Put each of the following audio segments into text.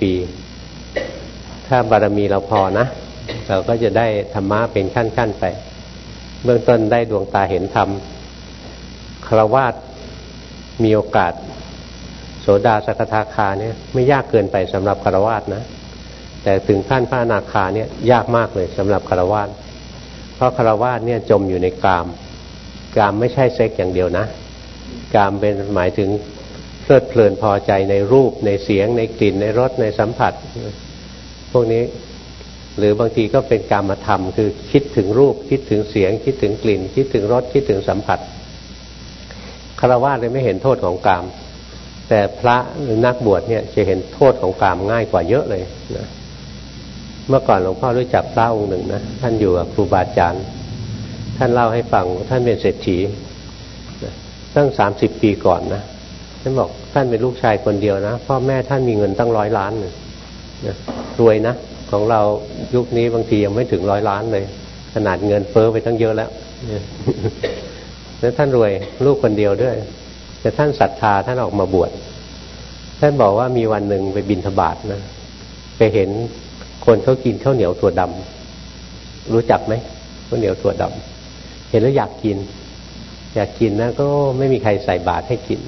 ปี ถ้าบารมีเราพอนะ เราก็จะได้ธรรมะเป็นขั้นๆไป เบื้องต้นได้ดวงตาเห็นธรรมคารวาสมีโอกาส โสดาสกทาคาเนี่ย ไม่ยากเกินไปสำหรับคารวาสนะ แต่ถึงขั้นพระอนาคาเนี่ยยากมากเลยสำหรับคารวาสเพราะคารวาสเนี่ยจมอยู่ในกามกามไม่ใช่เซ็กอย่างเดียวนะ กามเป็นหมายถึง ลิดเพลินพอใจในรูปในเสียง ในกลิ่นในรสในสัมผัส พวกนี้หรือบางทีก็เป็นกามธรรมคือคิดถึงรูป คิดถึงเสียง คิดถึงกลิ่น คิดถึงรสคิดถึงสัมผัสคารวะเลยไม่เห็นโทษของกาม แต่พระหรือนักบวชเนี่ยจะเห็นโทษของกามง่ายกว่าเยอะเลยนะเมื่อก่อนหลวงพ่อรู้จักพระองค์หนึ่งนะท่านอยู่กับครูบาอาจารย์ท่านเล่าให้ฟังท่านเป็นเศรษฐีตั้งสามสิบปีก่อนนะ ท่านบอกท่านเป็นลูกชายคนเดียวนะพ่อแม่ท่านมีเงินตั้งร้อยล้านนะรวยนะของเรายุคนี้บางทียังไม่ถึงร้อยล้านเลย ขนาดเงินเฟ้อไปตั้งเยอะแล้วแล้วท่านรวยลูกคนเดียวด้วย แต่ท่านศรัทธาท่านออกมาบวชท่านบอกว่ามีวันหนึ่งไปบินธบาตนะไปเห็นคนเขากินข้าวเหนียวถั่วดำรู้จักไหมข้าวเหนียวถั่วดำเห็นแล้วอยากกิน อยากกินนะก็ไม่มีใครใส่บาตรให้กิน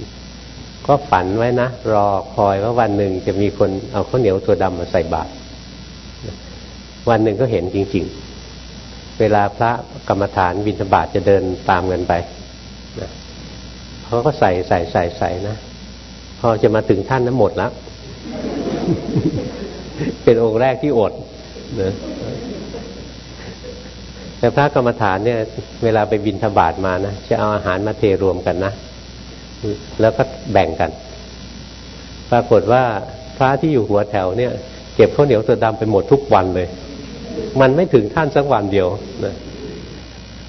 ก็ฝันไว้นะ รอคอยว่าวันหนึ่งจะมีคนเอาข้าวเหนียวถั่วดำมาใส่บาตรวันหนึ่งก็เห็นจริง ๆ เวลาพระกรรมฐานบิณฑบาตจะเดินตามกันไปเขาก็ใส่ใส่ใส่ใส่นะ พอจะมาถึงท่านนั้นหมดแล้ว เป็นองค์แรกที่อดนะแต่พระกรรมฐานเนี่ย เวลาไปบินทบาทมานะจะเอาอาหารมาเทรวมกันนะ แล้วก็แบ่งกัน ปรากฏว่าพระที่อยู่หัวแถวเนี่ย เก็บข้าวเหนียวตัวดำไปหมดทุกวันเลย มันไม่ถึงท่านสักวันเดียวนะ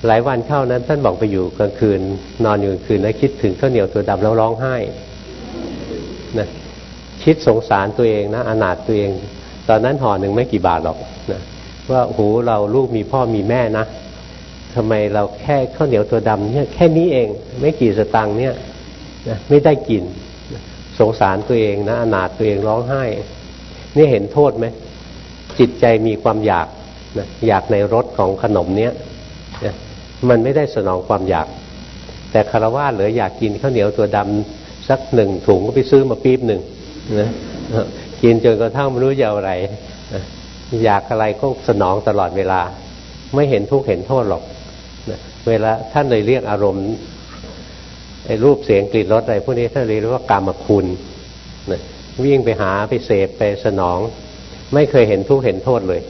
หลายวันเข้านั้น ท่านบอกไปอยู่กลางคืน นอนอยู่กลางคืนแล้วคิดถึงข้าวเหนียวตัวดำแล้วร้องไห้นะคิดสงสารตัวเองนะอนาถตัวเอง ตอนนั้นห่อหนึ่งไม่กี่บาทหรอกนะว่าโหเราลูกมีพ่อมีแม่นะทำไมเราแค่ข้าวเหนียวตัวดำเนี่ยแค่นี้เอง ไม่กี่สตังค์เนี่ย นะไม่ได้กิน สงสารตัวเองนะอนาถตัวเองร้องไห้ นี่เห็นโทษไหมจิตใจมีความอยากนะอยากในรสของขนมเนี้ยนะมันไม่ได้สนองความอยาก แต่คารวะเหลืออยากกินข้าวเหนียวตัวดำสักหนึ่งถุงก็ไปซื้อมาปี๊บหนึ่งนะกินจนกระทั่งไม่รู้จะเอาอะไรอยากอะไรก็สนองตลอดเวลา ไม่เห็นทุกข์เห็นโทษหรอกเวลาท่านเลยเรียกอารมณ์ ไอ้รูปเสียงกลิ่นรสอะไรพวกนี้ท่านเรียกว่ากรรมคุณวิ่งไปหาไปเสพไปสนอง ไม่เคยเห็นทุกข์เห็นโทษเลย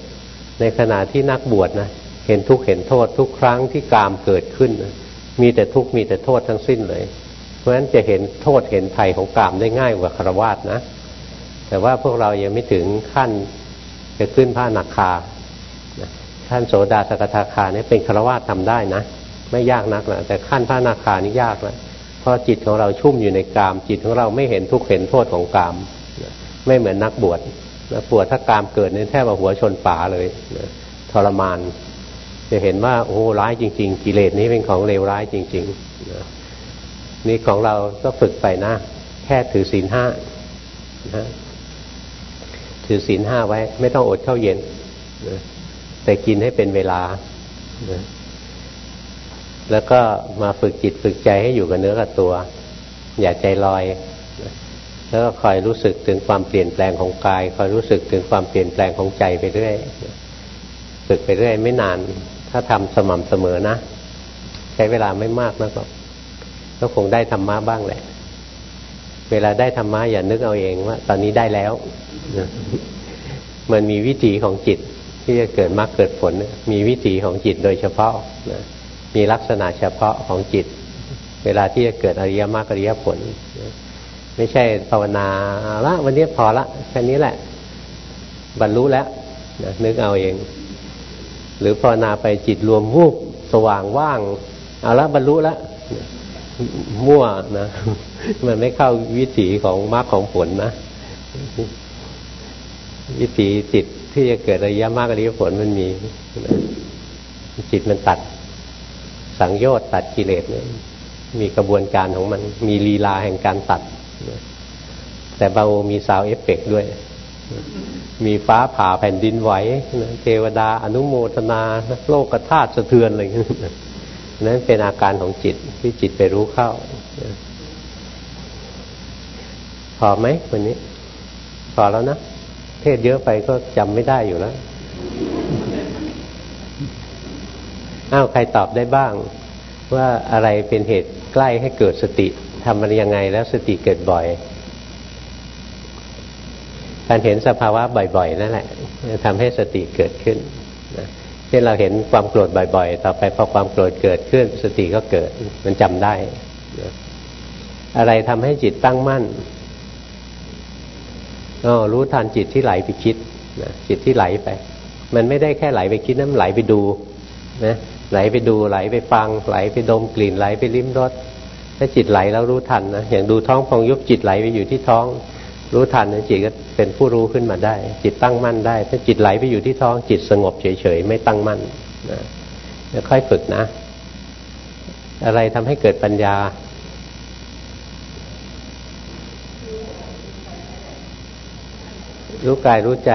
ในขณะที่นักบวชนะเห็นทุกข์เห็นโทษ ทุกครั้งที่กามเกิดขึ้นมีแต่ทุกข์มีแต่โทษทั้งสิ้นเลย เพราะฉะนั้นจะเห็นโทษเห็นภัยของกามได้ง่ายกว่าคารวาสนะ แต่ว่าพวกเรายังไม่ถึงขั้นจะขึ้นผ้าหนาคาขั้นโสดาสกทาคาเนี่ยเป็นคารวาสทำได้นะ ไม่ยากนักนะแต่ขั้นผ้านาคานี่ยากแนะเพราะจิตของเราชุ่มอยู่ในกาม จิตของเราไม่เห็นทุกข์เห็นโทษของกาม ไม่เหมือนนักบวชนักบวชถ้ากามเกิดเนี่ยแทบว่าหัวชนป่าเลยทรมาน จะเห็นว่าโอ้ร้ายจริง ๆ กิเลสนี้เป็นของเลวร้ายจริงๆนี่ของเราก็ฝึกไปนะ แค่ถือศีลห้านะถือศีลห้าไว้ ไม่ต้องอดข้าวเย็นนะแต่กินให้เป็นเวลานะ แล้วก็มาฝึกจิตฝึกใจให้อยู่กับเนื้อกับตัว อย่าใจลอย แล้วก็คอยรู้สึกถึงความเปลี่ยนแปลงของกาย คอยรู้สึกถึงความเปลี่ยนแปลงของใจไปเรื่อยฝึกไปเรื่อยไม่นาน ถ้าทำสม่ำเสมอนะ ใช้เวลาไม่มากนะกหรอกก็คงได้ธรรมะบ้างแหละ เวลาได้ธรรมะอย่านึกเอาเองว่า ตอนนี้ได้แล้ว มันมีวิถีของจิตที่จะเกิดมรรคเกิดผล มีวิถีของจิตโดยเฉพาะนะ มีลักษณะเฉพาะของจิต เวลาที่จะเกิดอริยมรรคอริยผล ไม่ใช่ภาวนาละวันนี้พอละแค่นี้แหละ บรรลุแล้วนึกเอาเอง หรือภาวนาไปจิตรวมวูบสว่างว่าง เอาละบรรลุแล้วมั่วนะ มันไม่เข้าวิถีของมรรคของผลนะ วิถีจิตที่จะเกิดอริยมรรคอริยผลมันมีจิตมันตัด สังโยชน์ตัดกิเลสเนี่ยมีกระบวนการของมันมีลีลาแห่งการตัด แต่เบามี sound effect ด้วย มีฟ้าผ่าแผ่นดินไหวเทวดาอนุโมทนา โลกธาตุสะเทือนอะไรอย่างนี้นั้นเป็นอาการของจิตที่จิตไปรู้เข้าพอไหมวันนี้ พอแล้วนะ เทศเยอะไปก็จำไม่ได้อยู่แล้ว อ้าวใครตอบได้บ้าง ว่าอะไรเป็นเหตุใกล้ให้เกิดสติทำมันยังไงแล้วสติเกิดบ่อย การเห็นสภาวะบ่อยๆ นั่นแหละทำให้สติเกิดขึ้นเช่นเราเห็นความโกรธบ่อย ๆ ต่อไปพอความโกรธเกิดขึ้น สติก็เกิดมันจำได้อะไรทำให้จิตตั้งมั่นอ๋อรู้ทันจิตที่ไหลไปคิดนะจิตที่ไหลไป มันไม่ได้แค่ไหลไปคิดนะมันไหลไปดูนะ ไหลไปดูไหลไปฟังไหลไปดมกลิ่นไหลไปลิ้มรสถ้าจิตไหลแล้วรู้ทันนะอย่างดูท้องพองยุบจิตไหลไปอยู่ที่ท้อง รู้ทันนะจิตก็เป็นผู้รู้ขึ้นมาได้ จิตตั้งมั่นได้ ถ้าจิตไหลไปอยู่ที่ท้อง จิตสงบเฉยๆไม่ตั้งมั่นนะค่อยฝึกนะ อะไรทำให้เกิดปัญญา รู้กายรู้ใจ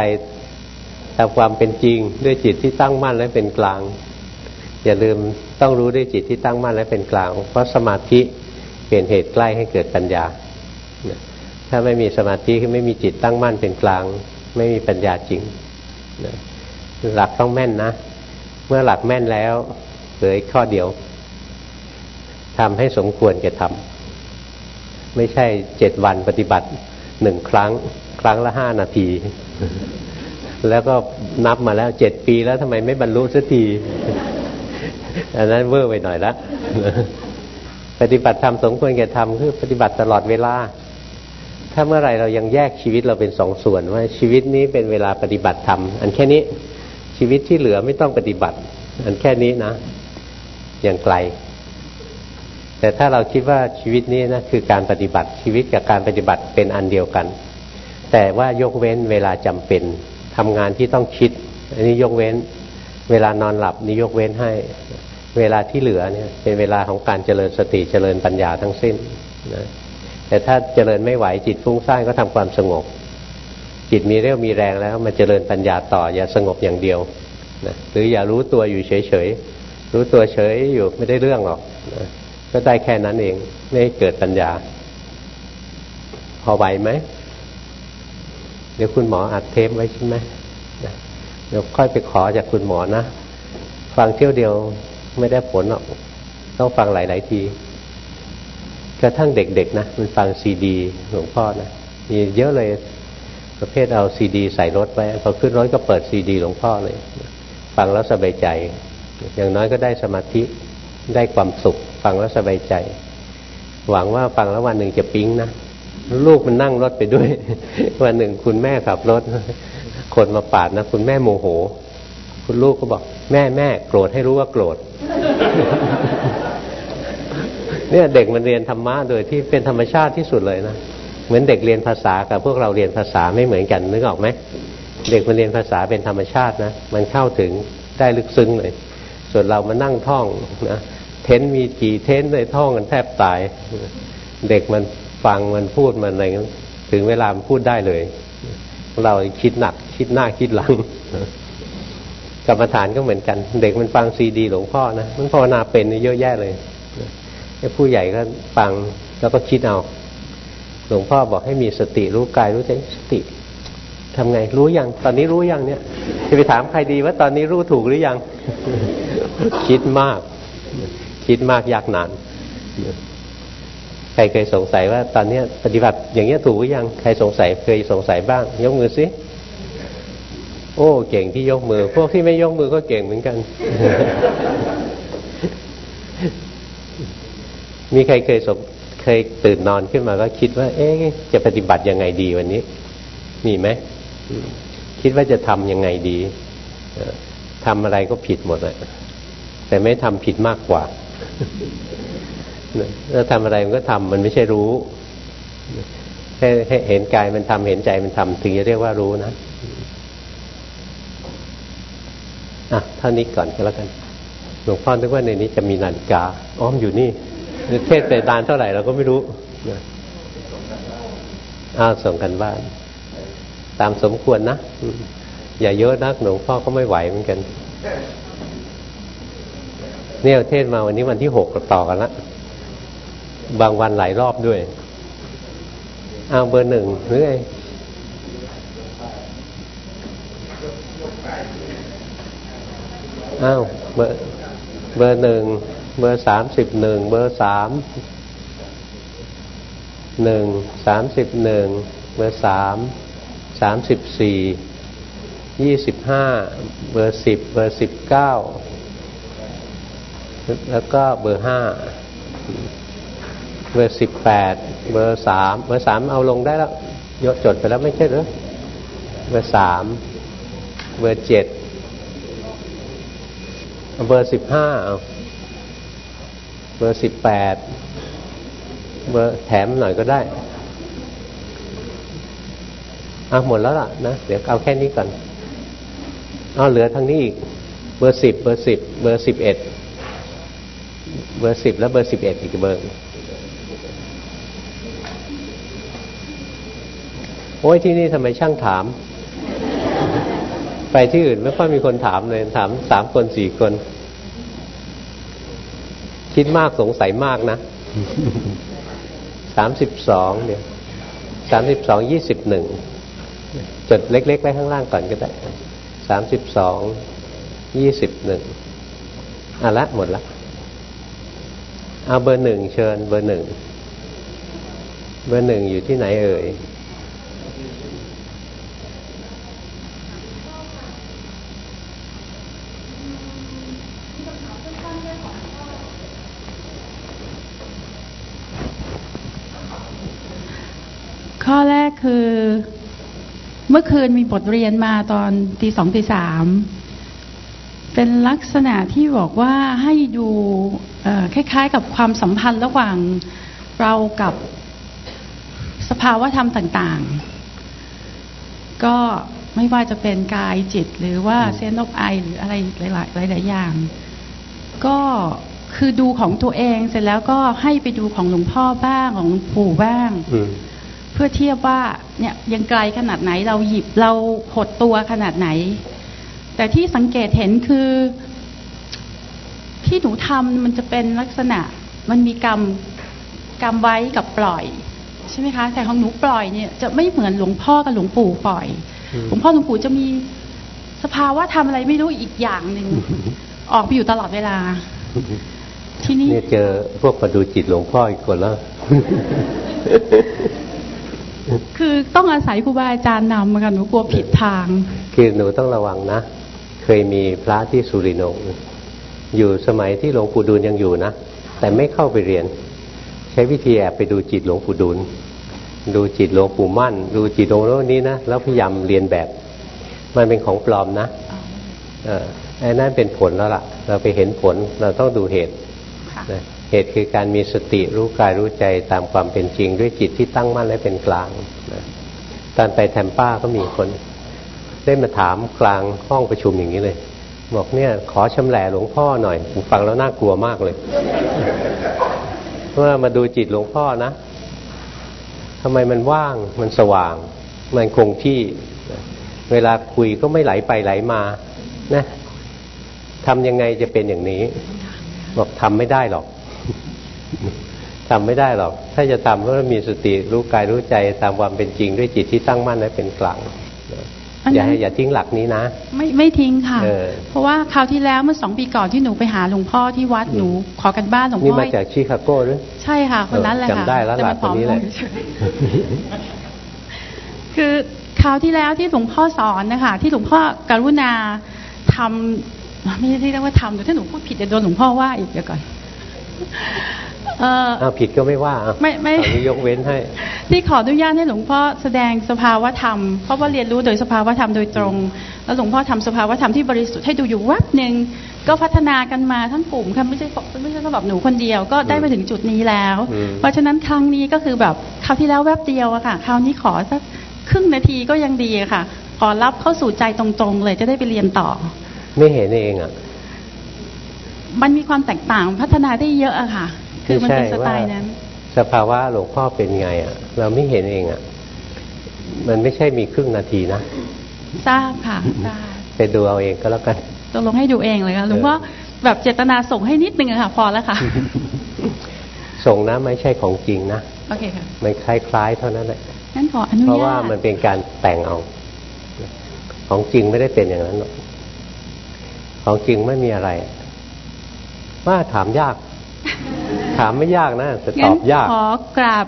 ตามความเป็นจริงด้วยจิตที่ตั้งมั่นและเป็นกลาง อย่าลืมต้องรู้ด้วยจิตที่ตั้งมั่นและเป็นกลาง เพราะสมาธิเป็นเหตุใกล้ให้เกิดปัญญา ถ้าไม่มีสมาธิคือไม่มีจิตตั้งมั่นเป็นกลาง ไม่มีปัญญาจริง หลักต้องแม่นนะ เมื่อหลักแม่นแล้วเหลือข้อเดียวทำให้สมควรจะทำไม่ใช่เจ็ดวันปฏิบัติหนึ่งครั้ง ครั้งละห้านาที แล้วก็นับมาแล้วเจ็ดปีแล้วทำไมไม่บรรลุสักที อันนั้นเวอร์ไปหน่อยละปฏิบัติธรรมสมควรแก่ธรรมคือปฏิบัติตลอดเวลา ถ้าเมื่อไรเรายังแยกชีวิตเราเป็นสองส่วนว่าชีวิตนี้เป็นเวลาปฏิบัติธรรมอันแค่นี้ชีวิตที่เหลือไม่ต้องปฏิบัติ อันแค่นี้นะยังไกล แต่ถ้าเราคิดว่าชีวิตนี้นะคือการปฏิบัติชีวิตกับการปฏิบัติเป็นอันเดียวกัน แต่ว่ายกเว้นเวลาจำเป็นทำงานที่ต้องคิด อันนี้ยกเว้น เวลานอนหลับนี่ยกเว้นให้ เวลาที่เหลือเนี่ยเป็นเวลาของการเจริญสติเจริญปัญญาทั้งสิ้นนะแต่ถ้าเจริญไม่ไหวจิตฟุ้งซ่านก็ทำความสงบ จิตมีเรี่ยวมีแรงแล้วมาเจริญปัญญาต่ออย่าสงบอย่างเดียวนะหรืออย่ารู้ตัวอยู่เฉยๆรู้ตัวเฉยอยู่ไม่ได้เรื่องหรอกนะก็ได้แค่นั้นเองไม่เกิดปัญญา พอไหวไหมเดี๋ยวคุณหมออัดเทปไว้ใช่ไหมเดี๋ยวค่อยไปขอจากคุณหมอนะ ฟังเที่ยวเดียว ไม่ได้ผลหรอกต้องฟังหลาย ๆ ทีกระทั่งเด็ก ๆ นะมันฟังซีดีหลวงพ่อนะมีเยอะเลยประเภทเอาซีดี ใส่รถไว้พอขึ้นรถก็เปิดซีดี หลวงพ่อเลย ฟังแล้วสบายใจ อย่างน้อยก็ได้สมาธิได้ความสุข ฟังแล้วสบายใจ หวังว่าฟังแล้ววันหนึ่งจะปิ๊งนะลูกมันนั่งรถไปด้วย วันหนึ่งคุณแม่ขับรถ คนมาปาดนะ คุณแม่โมโห คุณลูกก็บอก แม่แม่โกรธให้รู้ว่าโกรธ เนี่ยเด็กมันเรียนธรรมะโดยที่เป็นธรรมชาติที่สุดเลยนะเหมือนเด็กเรียนภาษากับพวกเราเรียนภาษาไม่เหมือนกันนึกออกไหมเด็กมันเรียนภาษาเป็นธรรมชาตินะมันเข้าถึงได้ลึกซึ้งเลย ส่วนเรามานั่งท่องนะเทนมีกี่เทนเลยท่องกันแทบตาย เด็กมันฟังมันพูดมันอะไรถึงเวลามันพูดได้เลย เราคิดหนักคิดหน้าคิดหลัง กรรมฐานก็เหมือนกัน เด็กมันฟังซีดีหลวงพ่อนะมันภาวนาเป็นเยอะแยะเลยไอ้ผู้ใหญ่ก็ฟังแล้วก็คิดเอา หลวงพ่อบอกให้มีสติรู้กายรู้ใจสติทำไงรู้ยังตอนนี้รู้ยังเนี่ยจะไปถามใครดีว่าตอนนี้รู้ถูกหรือยัง คิดมาก คิดมากยากนานใครเคยสงสัยว่าตอนนี้ปฏิบัติอย่างเงี้ยถูกหรือยัง ใครสงสัยเคยสงสัยบ้าง ยกมือสิ โอ้ เก่งที่ยกมือ พวกที่ไม่ยกมือก็เก่งเหมือนกัน มีใครเคยสเคยตื่นนอนขึ้นมาก็คิดว่า เอ๊ะจะปฏิบัติยังไงดีวันนี้ มีไหมคิดว่าจะทำยังไงดีทำอะไรก็ผิดหมดเลยแต่ไม่ทำผิดมากกว่าถ้าทำอะไรมันก็ทำมันไม่ใช่รู้ให้เห็นกายมันทำเห็นใจมันทำถึงจะเรียกว่ารู้นะ อะเท่านี้ก่อนก็แล้วกัน หลวงพ่อนึกว่าในนี้จะมีนาฬิกา อ้อมอยู่นี่เทศไปนานเท่าไหร่เราก็ไม่รู้อ้าวส่งกันบ้าน ตามสมควรนะ อย่าเยอะนักหลวงพ่อก็ไม่ไหวเหมือนกันเนี่ยเทศมาวันนี้วันที่หกต่อกันละบางวันหลายรอบด้วยเอาเบอร์หนึ่งหรือไง อ้าวเบอร์เบอร์หนึ่งเบอร์สามสิบหนึ่งเบอร์สามหนึ่งสามสิบหนึ่งเบอร์สามสามสิบสี่ยี่สิบห้าเบอร์สิบเบอร์สิบเก้าแล้วก็เบอร์ห้าเบอร์สิบแปดเบอร์สามเบอร์สามเอาลงได้แล้วยกจดไปแล้วไม่ใช่หรือเบอร์สามเบอร์เจ็ด เบอร์สิบห้าเบอร์สิบแปดเบอร์แถมหน่อยก็ได้เอาหมดแล้วล่ะนะ เดี๋ยวเอาแค่นี้ก่อนเอาเหลือทางนี้อีก เบอร์สิบเบอร์สิบเบอร์สิบเอ็ดเบอร์สิบแล้วเบอร์สิบเอ็ดอีกเบอร์โอ้ยที่นี่ทำไมช่างถาม ไปที่อื่นไม่ค่อยมีคนถามเลยถามสามคนสี่คน คิดมากสงสัยมากนะสามสิบสองเนี่ยสามสิบสองยี่สิบหนึ่งจดเล็กๆไว้ข้างล่างก่อนก็ได้สามสิบสองยี่สิบหนึ่งอะละหมดละเอาเบอร์หนึ่งเชิญเบอร์หนึ่งเบอร์หนึ่งอยู่ที่ไหนเอ่ยข้อแรกคือ เมื่อคืนมีบทเรียนมาตอนตีสองตีสามเป็นลักษณะที่บอกว่าให้ดูคล้ายๆ กับความสัมพันธ์ระหว่างเรากับสภาวะธรรมต่างๆ ก็ไม่ว่าจะเป็นกายจิตหรือว่าเซนต์ไอหรืออะไรหลายๆหลายอย่าง ก็คือดูของตัวเองเสร็จแล้วก็ให้ไปดูของหลวงพ่อบ้างของปู่บ้าง พื่อเทียบว่าเนี่ยยังไกลขนาดไหนเราหยิบเราหดตัวขนาดไหน แต่ที่สังเกตเห็นคือ ที่หนูทำมันจะเป็นลักษณะ มันมีกรรมกรรมไว้กับปล่อย ใช่ไหมคะ แต่ของหนูปล่อยเนี่ยจะไม่เหมือนหลวงพ่อกับหลวงปู่ปล่อยหลวงพ่อหลวงปู่จะมีสภาวะทำอะไรไม่รู้อีกอย่างหนึ่งออกไปอยู่ตลอดเวลา ที่นี่เนี่ยเจอพวกประดูจิตหลวงพ่ออีกคนแล้ว คือต้องอาศัยครูบาอาจารย์นำมากันหนูกลัวผิดทาง คือหนูต้องระวังนะ เคยมีพระที่สุรินทร์อยู่สมัยที่หลวงปู่ดูลยังอยู่นะ แต่ไม่เข้าไปเรียน ใช้วิธีแอบไปดูจิตหลวงปู่ดูลดูจิตหลวงปู่มั่น ดูจิตหลวงพ่นี้นะแล้วพยายามเรียนแบบ มันเป็นของปลอมนะเออไอ้นั่นเป็นผลแล้วล่ะ เราไปเห็นผลเราต้องดูเหตุ เหตุคือการมีสติรู้กายรู้ใจตามความเป็นจริง ด้วยจิตที่ตั้งมั่นและเป็นกลางนะตอนไปแทมป้าก็มีคน ได้มาถามกลางห้องประชุมอย่างนี้เลย บอกเนี่ย ขอชำแหละหลวงพ่อหน่อยผมฟังแล้วน่ากลัวมากเลยว่ามาดูจิตหลวงพ่อนะทำไมมันว่างมันสว่าง มันคงที่ เวลาคุยก็ไม่ไหลไปไหลมา นะทำยังไงจะเป็นอย่างนี้ บอกทำไม่ได้หรอก ทำไม่ได้หรอก ถ้าจะทำก็ต้องมีสติรู้กายรู้ใจตามความเป็นจริงด้วยจิตที่ตั้งมั่นและเป็นกลางอย่าให้อย่าทิ้งหลักนี้นะ ไม่ไม่ทิ้งค่ะ เพราะว่าคราวที่แล้วเมื่อสองปีก่อนที่หนูไปหาหลวงพ่อที่วัดหนูขอการบ้านหลวงพ่อนี่มาจากชิคาโก้หรือใช่ค่ะ คนนั้นแหละค่ะจำได้แล้วหลักคนนี้เลยคือคราวที่แล้วที่หลวงพ่อสอนนะคะที่หลวงพ่อการุณาทำไม่ใช่ที่เรียกว่าทำแต่ถ้าหนูพูดผิดจะโดนหลวงพ่อว่าอีกเดี๋ยวก่อน เออผิดก็ไม่ว่าไม่ไม่ยกเว้นให้ ที่ขออนุญาตให้หลวงพ่อแสดงสภาวธรรม เพราะว่าเรียนรู้โดยสภาวธรรมโดยตรง แล้วหลวงพ่อทำสภาวธรรมที่บริสุทธิ์ให้ดูอยู่วับหนึ่งก็พัฒนากันมาทั้งกลุ่มค่ะไม่ใช่ไม่ใช่สำหรับหนูคนเดียวก็ได้มาถึงจุดนี้แล้ว เพราะฉะนั้นครั้งนี้ก็คือแบบคราวที่แล้วแวบเดียวอะค่ะคราวนี้ขอสักครึ่งนาทีก็ยังดีค่ะขอรับเข้าสู่ใจตรงๆ เลยจะได้ไปเรียนต่อ ไม่เห็นเองอะมันมีความแตกต่างพัฒนาได้เยอะอะค่ะ คือมันเป็นสไตล์นั้น สภาวะหลวงพ่อเป็นไงอะ เราไม่เห็นเองอะ มันไม่ใช่มีครึ่งนาทีนะ ทราบค่ะทราบไปดูเอาเองก็แล้วกันตกลงให้ดูเองเลยค่ะหลวงพ่อแบบเจตนาส่งให้นิดนึงอะค่ะ พอแล้วค่ะ ส่งนะไม่ใช่ของจริงนะโอเคค่ะมันคล้ายๆเท่านั้นแหละงั้นขออนุเพราะญาว่าตมันเป็นการแต่งเอา ของจริงไม่ได้เป็นอย่างนั้นหรอกของจริงไม่มีอะไร ว่าถามยาก ถามไม่ยากนะแต่ตงั้อนบยากขอกราบ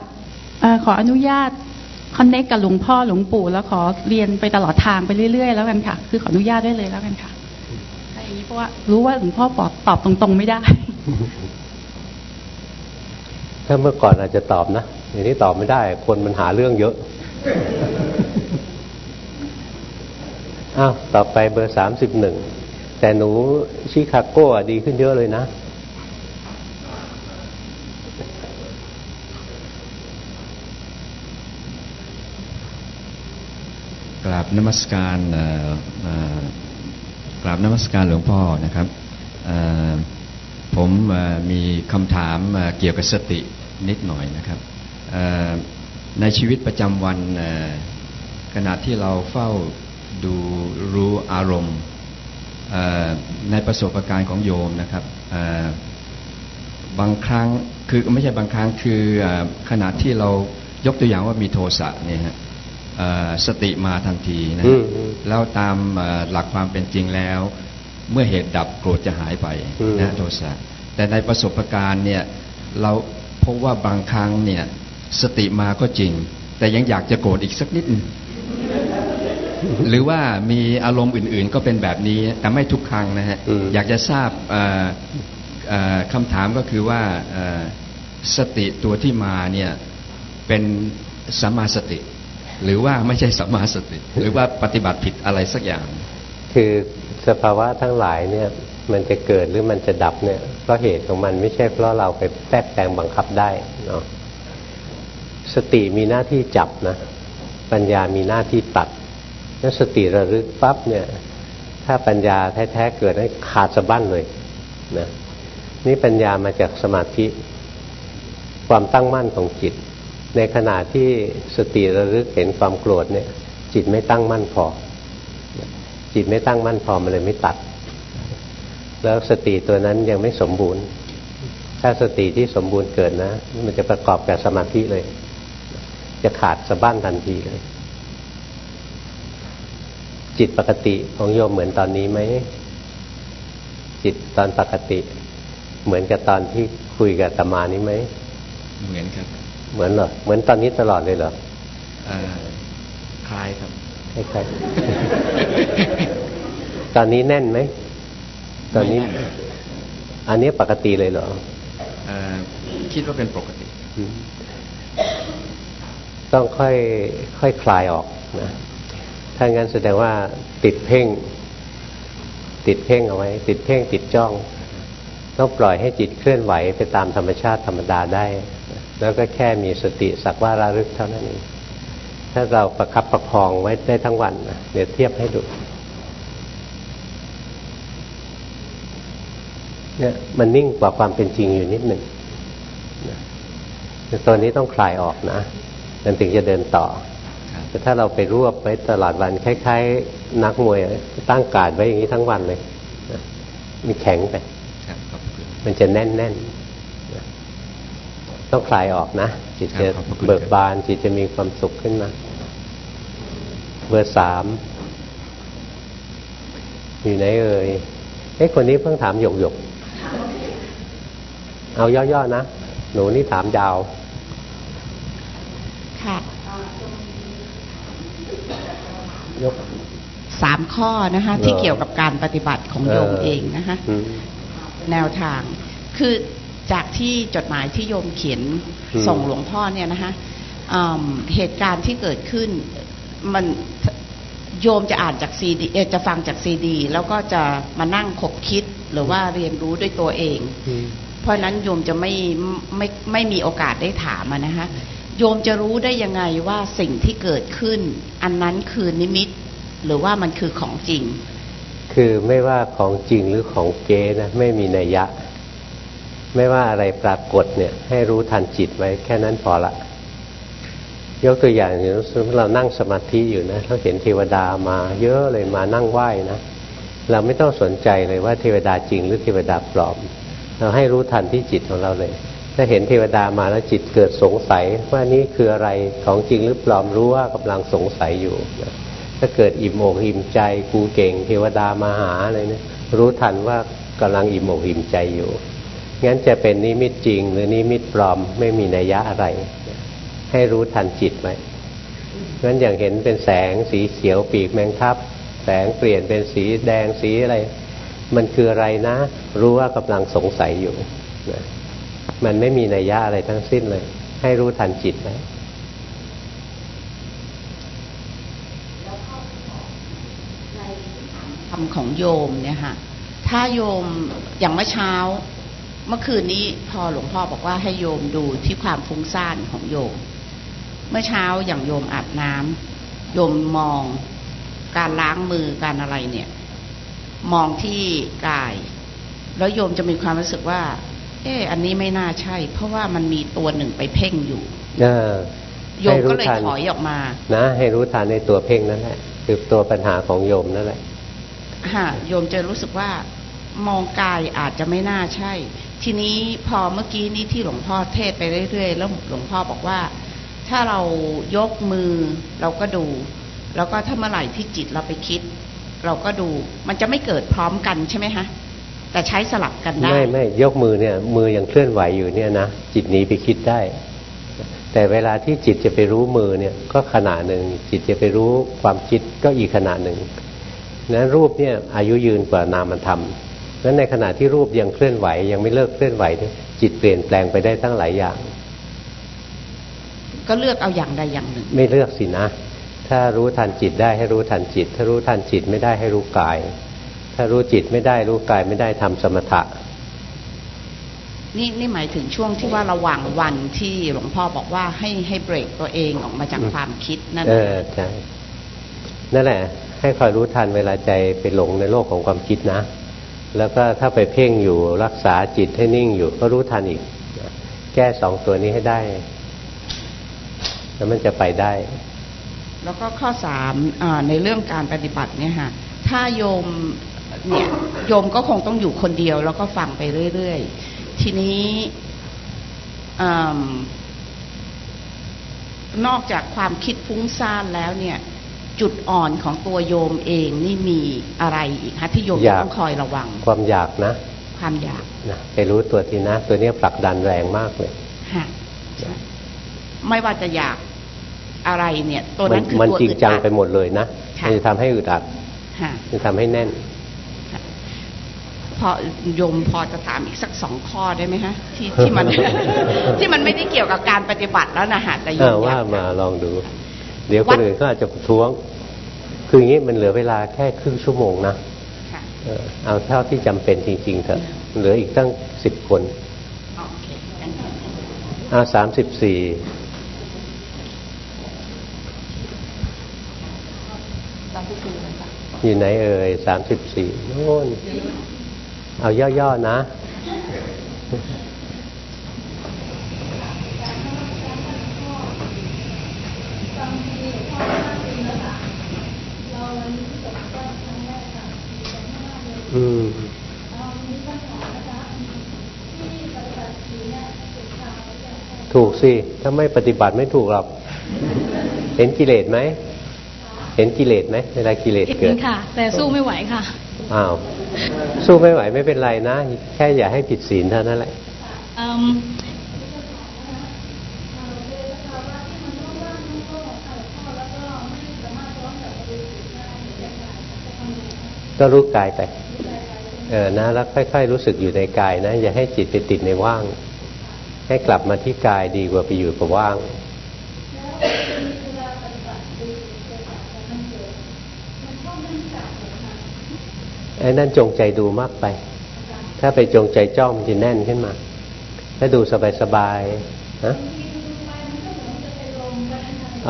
เอ่อขออนุญาตคอนเนคกับหลวงพ่อหลวงปู่แล้วขอเรียนไปตลอดทางไปเรื่อยๆ แล้วกันค่ะ คือขออนุญาตได้เลยแล้วกันค่ะถ้าอย่างนี้เพราะว่ารู้ว่าหลวงพ่อตอบตอบตรงๆไม่ได้ ถ้าเมื่อก่อนอาจจะตอบนะเดี๋ยวนี้ตอบไม่ได้ คนมันหาเรื่องเยอะอ้าวต่อไปเบอร์สามสิบหนึ่งแต่หนูชิคาโก้อะดีขึ้นเยอะเลยนะ กราบนมัสการกราบนมัสการหลวงพ่อนะครับผมมีคำถามเกี่ยวกับสตินิดหน่อยนะครับในชีวิตประจำวันขณะที่เราเฝ้าดูรู้อารมณ์ในประสบการณ์ของโยมนะครับบางครั้งคือไม่ใช่บางครั้งคือขณะที่เรายกตัวอย่างว่ามีโทสะเนี่ยฮะ สติมาทันทีนะอืมอืมแล้วตามเอ่อหลักความเป็นจริงแล้ว เมื่อเหตุดับโกรธจะหายไปอืมนะโทสะแต่ในประสบการณ์เนี่ยเราพบว่าบางครั้งเนี่ยสติมาก็จริง แต่ยังอยากจะโกรธอีกสักนิดนึงหรือว่ามีอารมณ์อื่นๆก็เป็นแบบนี้แต่ไม่ทุกครั้งนะฮะอืมอยากจะทราบเอ่อเอ่อคำถามก็คือว่าเอ่อสติตัวที่มาเนี่ยเป็นสัมมาสติ หรือว่าไม่ใช่สัมมาสติ หรือว่าปฏิบัติผิดอะไรสักอย่าง คือสภาวะทั้งหลายเนี่ยมันจะเกิดหรือมันจะดับเนี่ยเพราะเหตุของมันไม่ใช่เพราะเราไปแทรกแซงบังคับได้เนาะสติมีหน้าที่จับนะ ปัญญามีหน้าที่ตัดนั้นสติระลึกปั๊บเนี่ย ถ้าปัญญาแท้ๆเกิดให้ขาดสะบั้นเลยนะนี่ปัญญามาจากสมาธิ ความตั้งมั่นของจิต ในขณะที่สติระลึกเห็นความโกรธเนี่ย จิตไม่ตั้งมั่นพอ จิตไม่ตั้งมั่นพอมันเลยไม่ตัด แล้วสติตัวนั้นยังไม่สมบูรณ์ ถ้าสติที่สมบูรณ์เกิดนะ มันจะประกอบกับสมาธิเลย จะขาดสะบั้นทันทีเลย จิตปกติของโยมเหมือนตอนนี้ไหมจิตตอนปกติ เหมือนกับตอนที่คุยกับตมานี้ไหมเหมือนครับ เหมือนเหรอเหมือนตอนนี้ตลอดเลยเหรอเอ่อคล้ายครับคล้ายๆตอนนี้แน่นไหมตอนนี้ไม่แน่นอันนี้ปกติเลยเหรอเอ่อคิดว่าเป็นปกติอืมต้องค่อยค่อยคลายออกนะถ้างั้นแสดงว่าติดเพ่ง ติดเพ่งเอาไว้ ติดเพ่งติดจ้อง ต้องปล่อยให้จิตเคลื่อนไหวไปตามธรรมชาติธรรมดาได้ แล้วก็แค่มีสติสักว่าระลึกเท่านั้นเองถ้าเราประคับประคองไว้ได้ทั้งวันนะเดี๋ยวเทียบให้ดูเนี่ยมันนิ่งกว่าความเป็นจริงอยู่นิดหนึ่งนะแต่ตัวนี้ต้องคลายออกนะมันถึงจะเดินต่อครับแต่ถ้าเราไปรวบไว้ตลอดวันคล้ายๆ นักมวยอะตั้งการดไว้อย่างนี้ทั้งวันเลยนะมันแข็งไปครับขอบคุณมันจะแน่นๆนะ ต้องคลายออกนะ จิตจะครับขอบคุณครับเบิกบาน จิตจะมีความสุขขึ้นมา เบอร์สามอยู่ไหนเอ่ยเอ้คนนี้เพิ่งถามหยกหยกๆเอาย่อๆนะ หนูนี่ถามยาว ค่ะ ยกสามข้อนะคะเออที่เกี่ยวกับการปฏิบัติของโยมเออเองนะคะอืมแนวทาง คือ จากที่จดหมายที่โยมเขียนอืมส่งหลวงพ่อเนี่ยนะคะอืมเหตุการณ์ที่เกิดขึ้นมันโยมจะอ่านจากซีดีเอ่อจะฟังจากซีดี แล้วก็จะมานั่งคบคิดหรือว่าเรียนรู้ด้วยตัวเองอืมเพราะฉะนั้นโยมจะไม่ไม่ไม่มีโอกาสได้ถามอะนะคะโยมจะรู้ได้ยังไงว่าสิ่งที่เกิดขึ้น อันนั้นคือนิมิต หรือว่ามันคือของจริง คือไม่ว่าของจริงหรือของเก๊นะไม่มีนัยยะ ไม่ว่าอะไรปรากฏเนี่ย ให้รู้ทันจิตไว้แค่นั้นพอละยกตัวอย่างอย่างเรานั่งสมาธิอยู่นะเราเห็นเทวดามา เยอะเลยมานั่งไหว้นะเราไม่ต้องสนใจเลยว่าเทวดาจริงหรือเทวดาปลอม เราให้รู้ทันที่จิตของเราเลย ถ้าเห็นเทวดามาแล้วจิตเกิดสงสัยว่านี่คืออะไรของจริงหรือปลอมรู้ว่ากำลังสงสัยอยู่นะถ้าเกิดอิ่มอกอิ่มใจกูเก่ง เทวดามาหาอะไรเนี่ยรู้ทันว่ากำลังอิ่มอกอิ่มใจอยู่ งั้นจะเป็นนิมิตจริง หรือนิมิตปลอมไม่มีนัยยะอะไร ให้รู้ทันจิตไหมงั้นอย่างเห็นเป็นแสงสีเขียวปีกแมงทับ แสงเปลี่ยนเป็นสีแดงสีอะไร มันคืออะไรนะ รู้ว่ากำลังสงสัยอยู่นะมันไม่มีนัยยะอะไรทั้งสิ้นเลย ให้รู้ทันจิตไหมคำของโยมเนี่ยค่ะถ้าโยมอย่างเมื่อเช้า เมื่อคืนนี้พอหลวงพ่อบอกว่าให้โยมดูที่ความฟุ้งซ่านของโยม เมื่อเช้าอย่างโยมอาบน้ำโยมมองการล้างมือการอะไรเนี่ย มองที่กาย แล้วโยมจะมีความรู้สึกว่า เอออันนี้ไม่น่าใช่ เพราะว่ามันมีตัวหนึ่งไปเพ่งอยู่เออโยมก็เลยถอยออกมา นะ ให้รู้ทันในตัวเพ่งนั่นแหละคือตัวปัญหาของโยมนั่นแหละฮะโยมจะรู้สึกว่า มองกายอาจจะไม่น่าใช่ ทีนี้พอเมื่อกี้นี้ที่หลวงพ่อเทศไปเรื่อยๆ แล้วหลวงพ่อบอกว่า ถ้าเรายกมือเราก็ดู แล้วก็ถ้าเมื่อไหร่ที่จิตเราไปคิด เราก็ดู มันจะไม่เกิดพร้อมกันใช่ไหมคะแต่ใช้สลับกันได้ ไม่ไม่ยกมือเนี่ย มือยังเคลื่อนไหวอยู่เนี่ยนะจิตหนีไปคิดได้ แต่เวลาที่จิตจะไปรู้มือเนี่ยก็ขณะหนึ่ง จิตจะไปรู้ความคิดก็อีกขณะหนึ่งนั้นรูปเนี่ยอายุยืนกว่านามธรรม นั้นในขณะที่รูปยังเคลื่อนไหว ยังไม่เลิกเคลื่อนไหวเนี่ยจิตเปลี่ยนแปลงไปได้ตั้งหลายอย่าง ก็เลือกเอาอย่างใดอย่างหนึ่ง ไม่เลือกสินะ ถ้ารู้ทันจิตได้ให้รู้ทันจิต ถ้ารู้ทันจิตไม่ได้ให้รู้กาย ถ้ารู้จิตไม่ได้รู้กายไม่ได้ทำสมถะนี่นี่หมายถึงช่วงที่ว่าระหว่างวันที่หลวงพ่อบอกว่าให้ให้เบรกตัวเองออกมาจากความคิดนั่นเออใช่นั่นแหละ ให้คอยรู้ทันเวลาใจไปหลงในโลกของความคิดนะ แล้วก็ถ้าไปเพ่งอยู่รักษาจิตให้นิ่งอยู่ก็รู้ทันอีก แก้สองตัวนี้ให้ได้ แล้วมันจะไปได้ แล้วก็ข้อสามในเรื่องการปฏิบัติเนี่ยค่ะถ้าโยมเนี่ยโยมก็คงต้องอยู่คนเดียว แล้วก็ฟังไปเรื่อยๆ ทีนี้นอกจากความคิดฟุ้งซ่านแล้วเนี่ย จุดอ่อนของตัวโยมเองนี่มีอะไรอีกคะที่โยมอยากต้องคอยระวัง ความอยากนะ ความอยากนะไปรู้ตัวทีนะ ตัวเนี้ยผลักดันแรงมากเลยฮะใช่ไม่ว่าจะอยากอะไรเนี่ย ตัวมันั้นคือมันตัวจริงอึดจังอัดไปหมดเลยนะค่ะมันจะทำให้อึดอัดฮะจะทำให้แน่นพอโยมพอจะถามอีกสักสองข้อได้ไหมฮะ ที่ที่มัน ที่มันไม่ได้เกี่ยวกับการปฏิบัติแล้วนะฮะแต่โยเอมออว่ายากมาลองดู เดี๋ยวควัดนอื่นก็อาจจะประท้วง คืออย่างนี้มันเหลือเวลาแค่ครึ่งชั่วโมงนะค่ะเออเอาเท่าที่จำเป็นจริงๆเถอะเหลืออีกตั้งสิบคนโอเคงั้นเอาสามสิบสี่อยู่ไหนเอ่ยสามสิบสี่โน่นเอาย่อๆนะ อืมถูกสิ ถ้าไม่ปฏิบัติไม่ถูกหรอก เห็นกิเลสไหม เห็นกิเลสไหมเวลากิเลสเห็เกิดนค่ะ แต่สู้ไม่ไหวค่ะ อ้าว สู้ไม่ไหวไม่เป็นไรนะ แค่อย่าให้ผิดศีลเท่านั้นแหละอืมก็รู้กายไป เออนะแล้วค่อย ๆ รู้สึกอยู่ในกายนะ อย่าให้จิตไปติดในว่าง ให้กลับมาที่กายดีกว่าไปอยู่กับว่าง ไอ้นั่นจงใจดูมากไป ถ้าไปจงใจจ้องมันจะแน่นขึ้นมา ถ้าดูสบายๆนะ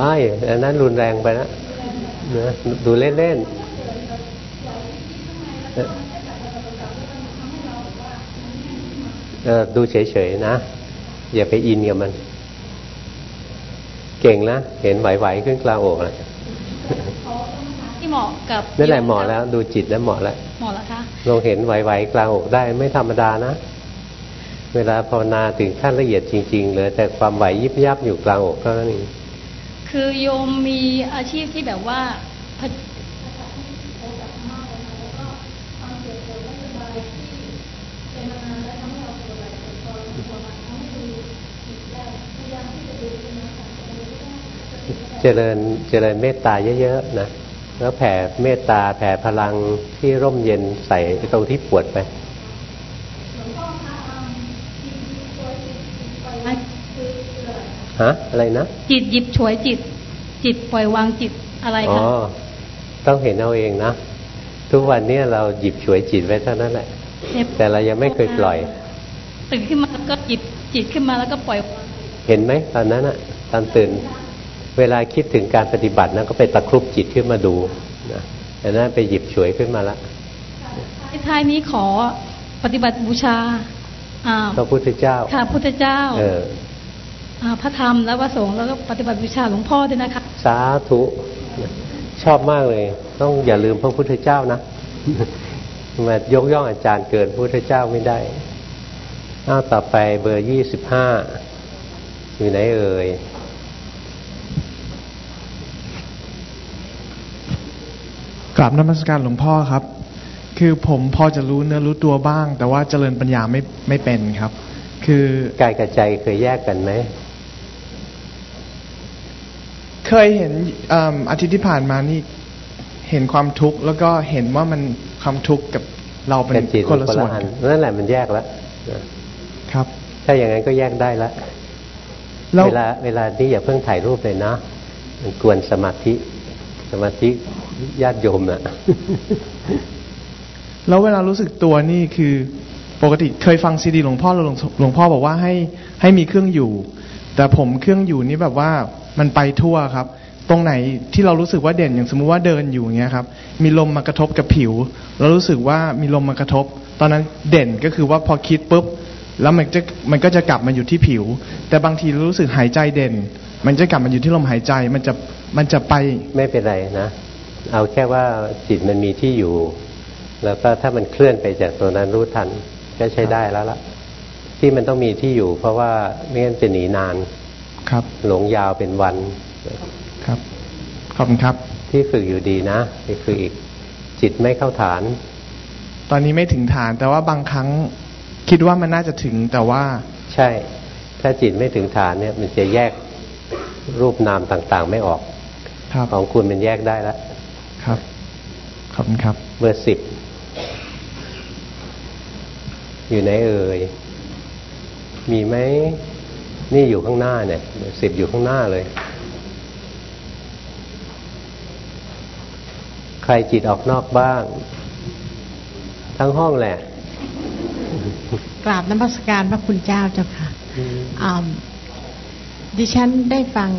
อ้ายอันนั้นรุนแรงไปนะนะดูเล่นๆเอ่อเออ ดูเฉยๆนะ อย่าไปอินกับมัน เก่งนะเห็นไหวๆขึ้นกลางอกแล้วที่เหมาะกับนั่นแหละเหมาะแล้ว ดูจิตแล้วเหมาะแล้วเหมาะแล้วคะลองเห็นไหวๆกลางอกได้ไม่ธรรมดานะ เวลาภาวนาถึงขั้นละเอียดจริงๆเหลือแต่ความไหวยิบยับอยู่กลางอกเท่านั้นเองคือโยมมีอาชีพที่แบบว่า เจริญเจริญเมตตาเยอะๆนะแล้วแผ่เมตตาแผ่พลังที่ร่มเย็นใส่ตรงที่ปวดไปฮะอะไรนะจิตหยิบฉวยจิต จิตปล่อยวางจิตอะไรอ๋อคะต้องเห็นเอาเองนะทุกวันเนี้ยเราหยิบฉวยจิตไว้เท่านั้นแหละในแต่เรายังไม่เคยปล่อย ตื่นขึ้นมาแล้วก็หยิบจิตขึ้นมาแล้วก็ปล่อยวางเห็นไหมตอนนั้นอะตอนตื่น เวลาคิดถึงการปฏิบัตินะก็ไปตะครุบจิตขึ้นมาดูนะแต่นั้นไปหยิบฉวยขึ้นมาละในท้ายนี้ขอปฏิบัติบูชาอ่าพระพุทธเจ้า ค่ะพุทธเจ้าเอออ่าพระธรรมและพระสงฆ์แล้วก็ปฏิบัติบูชาหลวงพ่อด้วยนะคะ สาธุชอบมากเลย ต้องอย่าลืมพระพุทธเจ้านะมายกย่องอาจารย์เกินพระพุทธเจ้าไม่ได้อ้าวต่อไปเบอร์ยี่สิบห้าอยู่ไหนเอ่ย กราบนมัสการหลวงพ่อครับ คือผมพอจะรู้เนื้อรู้ตัวบ้าง แต่ว่าเจริญปัญญาไม่ไม่เป็นครับ คือกายกับใจเคยแยกกันไหมเคยเห็นอืมอาทิตย์ที่ผ่านมานี่เห็นความทุกข์แล้วก็เห็นว่ามันความทุกข์กับเราเป็นแต่จิตคนละคนส่วละนอันนั่นแหละมันแยกแล้วครับ ถ้าอย่างนั้นก็แยกได้แล้วแล้วเวลาเวลานี้อย่าเพิ่งถ่ายรูปเลยนะมันกวนสมาธิ สมาธิ ญาติโยมน่ะแล้วเวลารู้สึกตัวนี่คือปกติเคยฟังซีดีหลวงพ่อแล้วหลวงหลวงพ่อบอกว่าให้ให้มีเครื่องอยู่ แต่ผมเครื่องอยู่นี่แบบว่ามันไปทั่วครับ ตรงไหนที่เรารู้สึกว่าเด่นอย่างสมมุติว่าเดินอยู่อย่างเงี้ยครับ มีลมมากระทบกับผิว แล้วรู้สึกว่ามีลมมากระทบ ตอนนั้นเด่นก็คือว่าพอคิดปุ๊บแล้วมันจะมันก็จะกลับมาอยู่ที่ผิว แต่บางทีรู้สึกหายใจเด่น มันจะกลับมาอยู่ที่ลมหายใจ มันจะมันจะไปไม่เป็นไรนะ เอาแค่ว่าจิตมันมีที่อยู่ แล้วก็ถ้ามันเคลื่อนไปจากตัวนั้นรู้ทันก็ใช้ได้แล้วล่ะที่มันต้องมีที่อยู่ เพราะว่าไม่งั้นจะหนีนานครับ หลงยาวเป็นวันครับขอบคุณครับ ที่ฝึกอยู่ดีนะไปฝึกอีกจิตไม่เข้าฐาน ตอนนี้ไม่ถึงฐาน แต่ว่าบางครั้งคิดว่ามันน่าจะถึงแต่ว่า ใช่ ถ้าจิตไม่ถึงฐานเนี่ย มันจะแยกรูปนามต่างๆ ไม่ออกครับของคุณมันแยกได้แล้ว ครับ ขอบคุณครับ เบอร์สิบ อยู่ไหนเอ่ย มีไหม นี่อยู่ข้างหน้าเนี่ย เบอร์สิบอยู่ข้างหน้าเลย ใครจิตออกนอกบ้าง ทั้งห้องแหละ กราบนมัสการพระคุณเจ้าเจ้าค่ะอ่าดิฉันได้ฟัง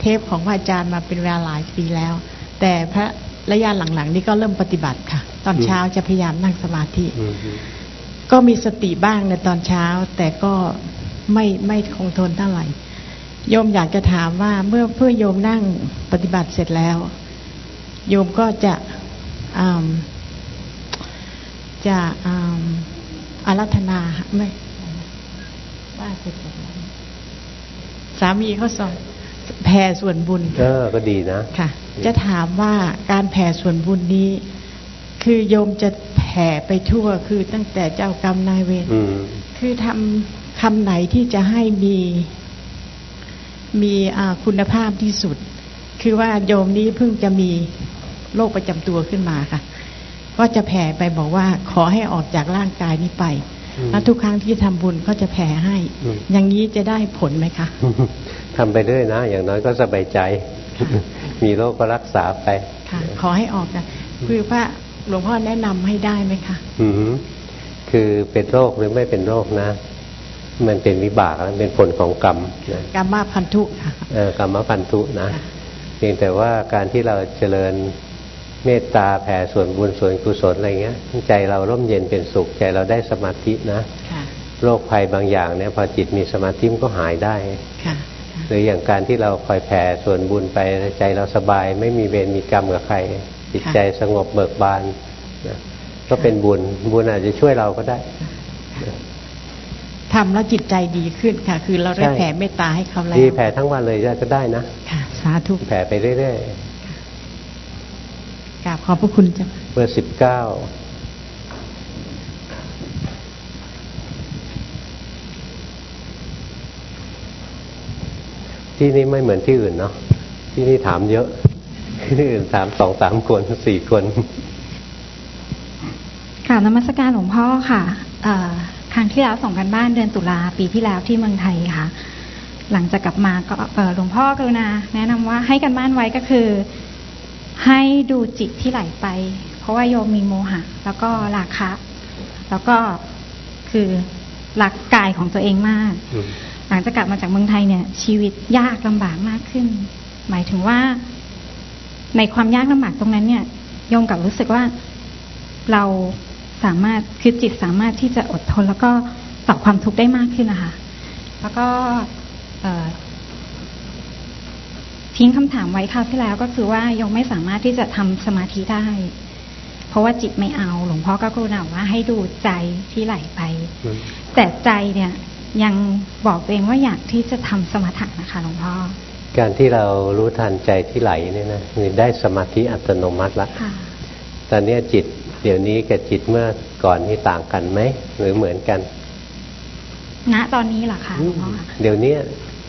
เทปของพระอาจารย์มาเป็นเวลาหลายปีแล้ว แต่พระ ระยะหลังๆ นี้ก็เริ่มปฏิบัติค่ะ ตอนเช้าจะพยายามนั่งสมาธิอืมก็มีสติบ้างในตอนเช้า แต่ก็ไม่ไม่คงทนเท่าไหร่โยมอยากจะถามว่าเมื่อเพื่อโยมนั่งปฏิบัติเสร็จแล้ว โยมก็จะอ่าจะอ่าอารัธนาไม่ว่าเสร็จแล้วสามีเขาสอน แผ่ส่วนบุญเออก็ดีนะค่ะ จะถามว่าการแผ่ส่วนบุญนี้ คือโยมจะแผ่ไปทั่วคือตั้งแต่เจ้ากรรมนายเวรอืมคือทำคำไหนที่จะให้มีมีอ่าคุณภาพที่สุด คือว่าโยมนี้เพิ่งจะมีโรคประจำตัวขึ้นมาค่ะ ก็จะแผ่ไปบอกว่าขอให้ออกจากร่างกายนี้ไปอืม แล้วทุกครั้งที่ทำบุญก็จะแผ่ให้อืมอย่างนี้จะได้ผลไหมคะทำไปเรื่อยนะ อย่างน้อยก็สบายใจ มีโรคก็รักษาไปค่ะ ขอให้ออกนะคือพระหลวงพ่อแนะนำให้ได้ไหมคะอือหือคือเป็นโรคหรือไม่เป็นโรคนะ มันเป็นวิบากนะเป็นผลของกรรมนะกรรมาพันธุค่ะเอ่อกรรมพันธุนะค่ะเพียงแต่ว่าการที่เราเจริญ เมตตาแผ่ส่วนบุญส่วนกุศลอะไรเงี้ยใจเราร่มเย็นเป็นสุขใจเราได้สมาธินะค่ะโรคภัยบางอย่างเนี่ยพอจิตมีสมาธิมันก็หายได้ค่ะหรืออย่างการที่เราคอยแผ่ส่วนบุญไปใจเราสบาย ไม่มีเวรมีกรรมกับใคร จิตใจสงบเบิกบานนะก็เป็นบุญบุญอาจจะช่วยเราก็ได้ทำแล้วจิตใจดีขึ้นค่ะ คือเราได้ใช่แผ่เมตตาให้เขาแล้วดีแผ่ทั้งวันเลยก็ได้นะค่ะสาธุแผ่ไปเรื่อย กราบขอบพระคุณเจ้าค่ะๆเบอร์สิบเก้าที่นี่ไม่เหมือนที่อื่นเนาะที่นี่ถามเยอะ ที่อื่นถามสองสามคนสี่คนกราบนมัสการหลวงพ่อค่ะเอ่อครั้งที่แล้วส่งกันบ้านเดือนตุลาปีที่แล้วที่เมืองไทยค่ะ หลังจากกลับมาก็เอ่อหลวงพ่อกรุณา แนะนำว่าให้กันบ้านไว้ก็คือ ให้ดูจิตที่ไหลไป เพราะว่าโยมมีโมหะ แล้วก็ราคะ แล้วก็คือรักกายของตัวเองมาก หลังจากกลับมาจากเมืองไทยเนี่ย ชีวิตยากลำบากมากขึ้น หมายถึงว่า ในความยากลำบากตรงนั้นเนี่ยโยมกลับรู้สึกว่าเราสามารถคือจิตสามารถที่จะอดทน แล้วก็ต่อความทุกข์ได้มากขึ้นนะคะ แล้วก็เออ ทิ้งคำถามไว้คราวที่แล้วก็คือว่าโยมไม่สามารถที่จะทำสมาธิได้ เพราะว่าจิตไม่เอา หลวงพ่อก็กรุณาว่าให้ดูใจที่ไหลไปอืมแต่ใจเนี่ยยังบอกตัวเองว่าอยากที่จะทำสมถะนะคะหลวงพ่อ การที่เรารู้ทันใจที่ไหลเนี่ยนะนี่ได้สมาธิอัตโนมัติละค่ะตอนเนี้ยจิตเดี๋ยวนี้กับจิตเมื่อก่อนนี่ต่างกันไหมหรือเหมือนกัน ณตอนนี้เหรอคะหลวงพ่อคะเดี๋ยวเนี้ย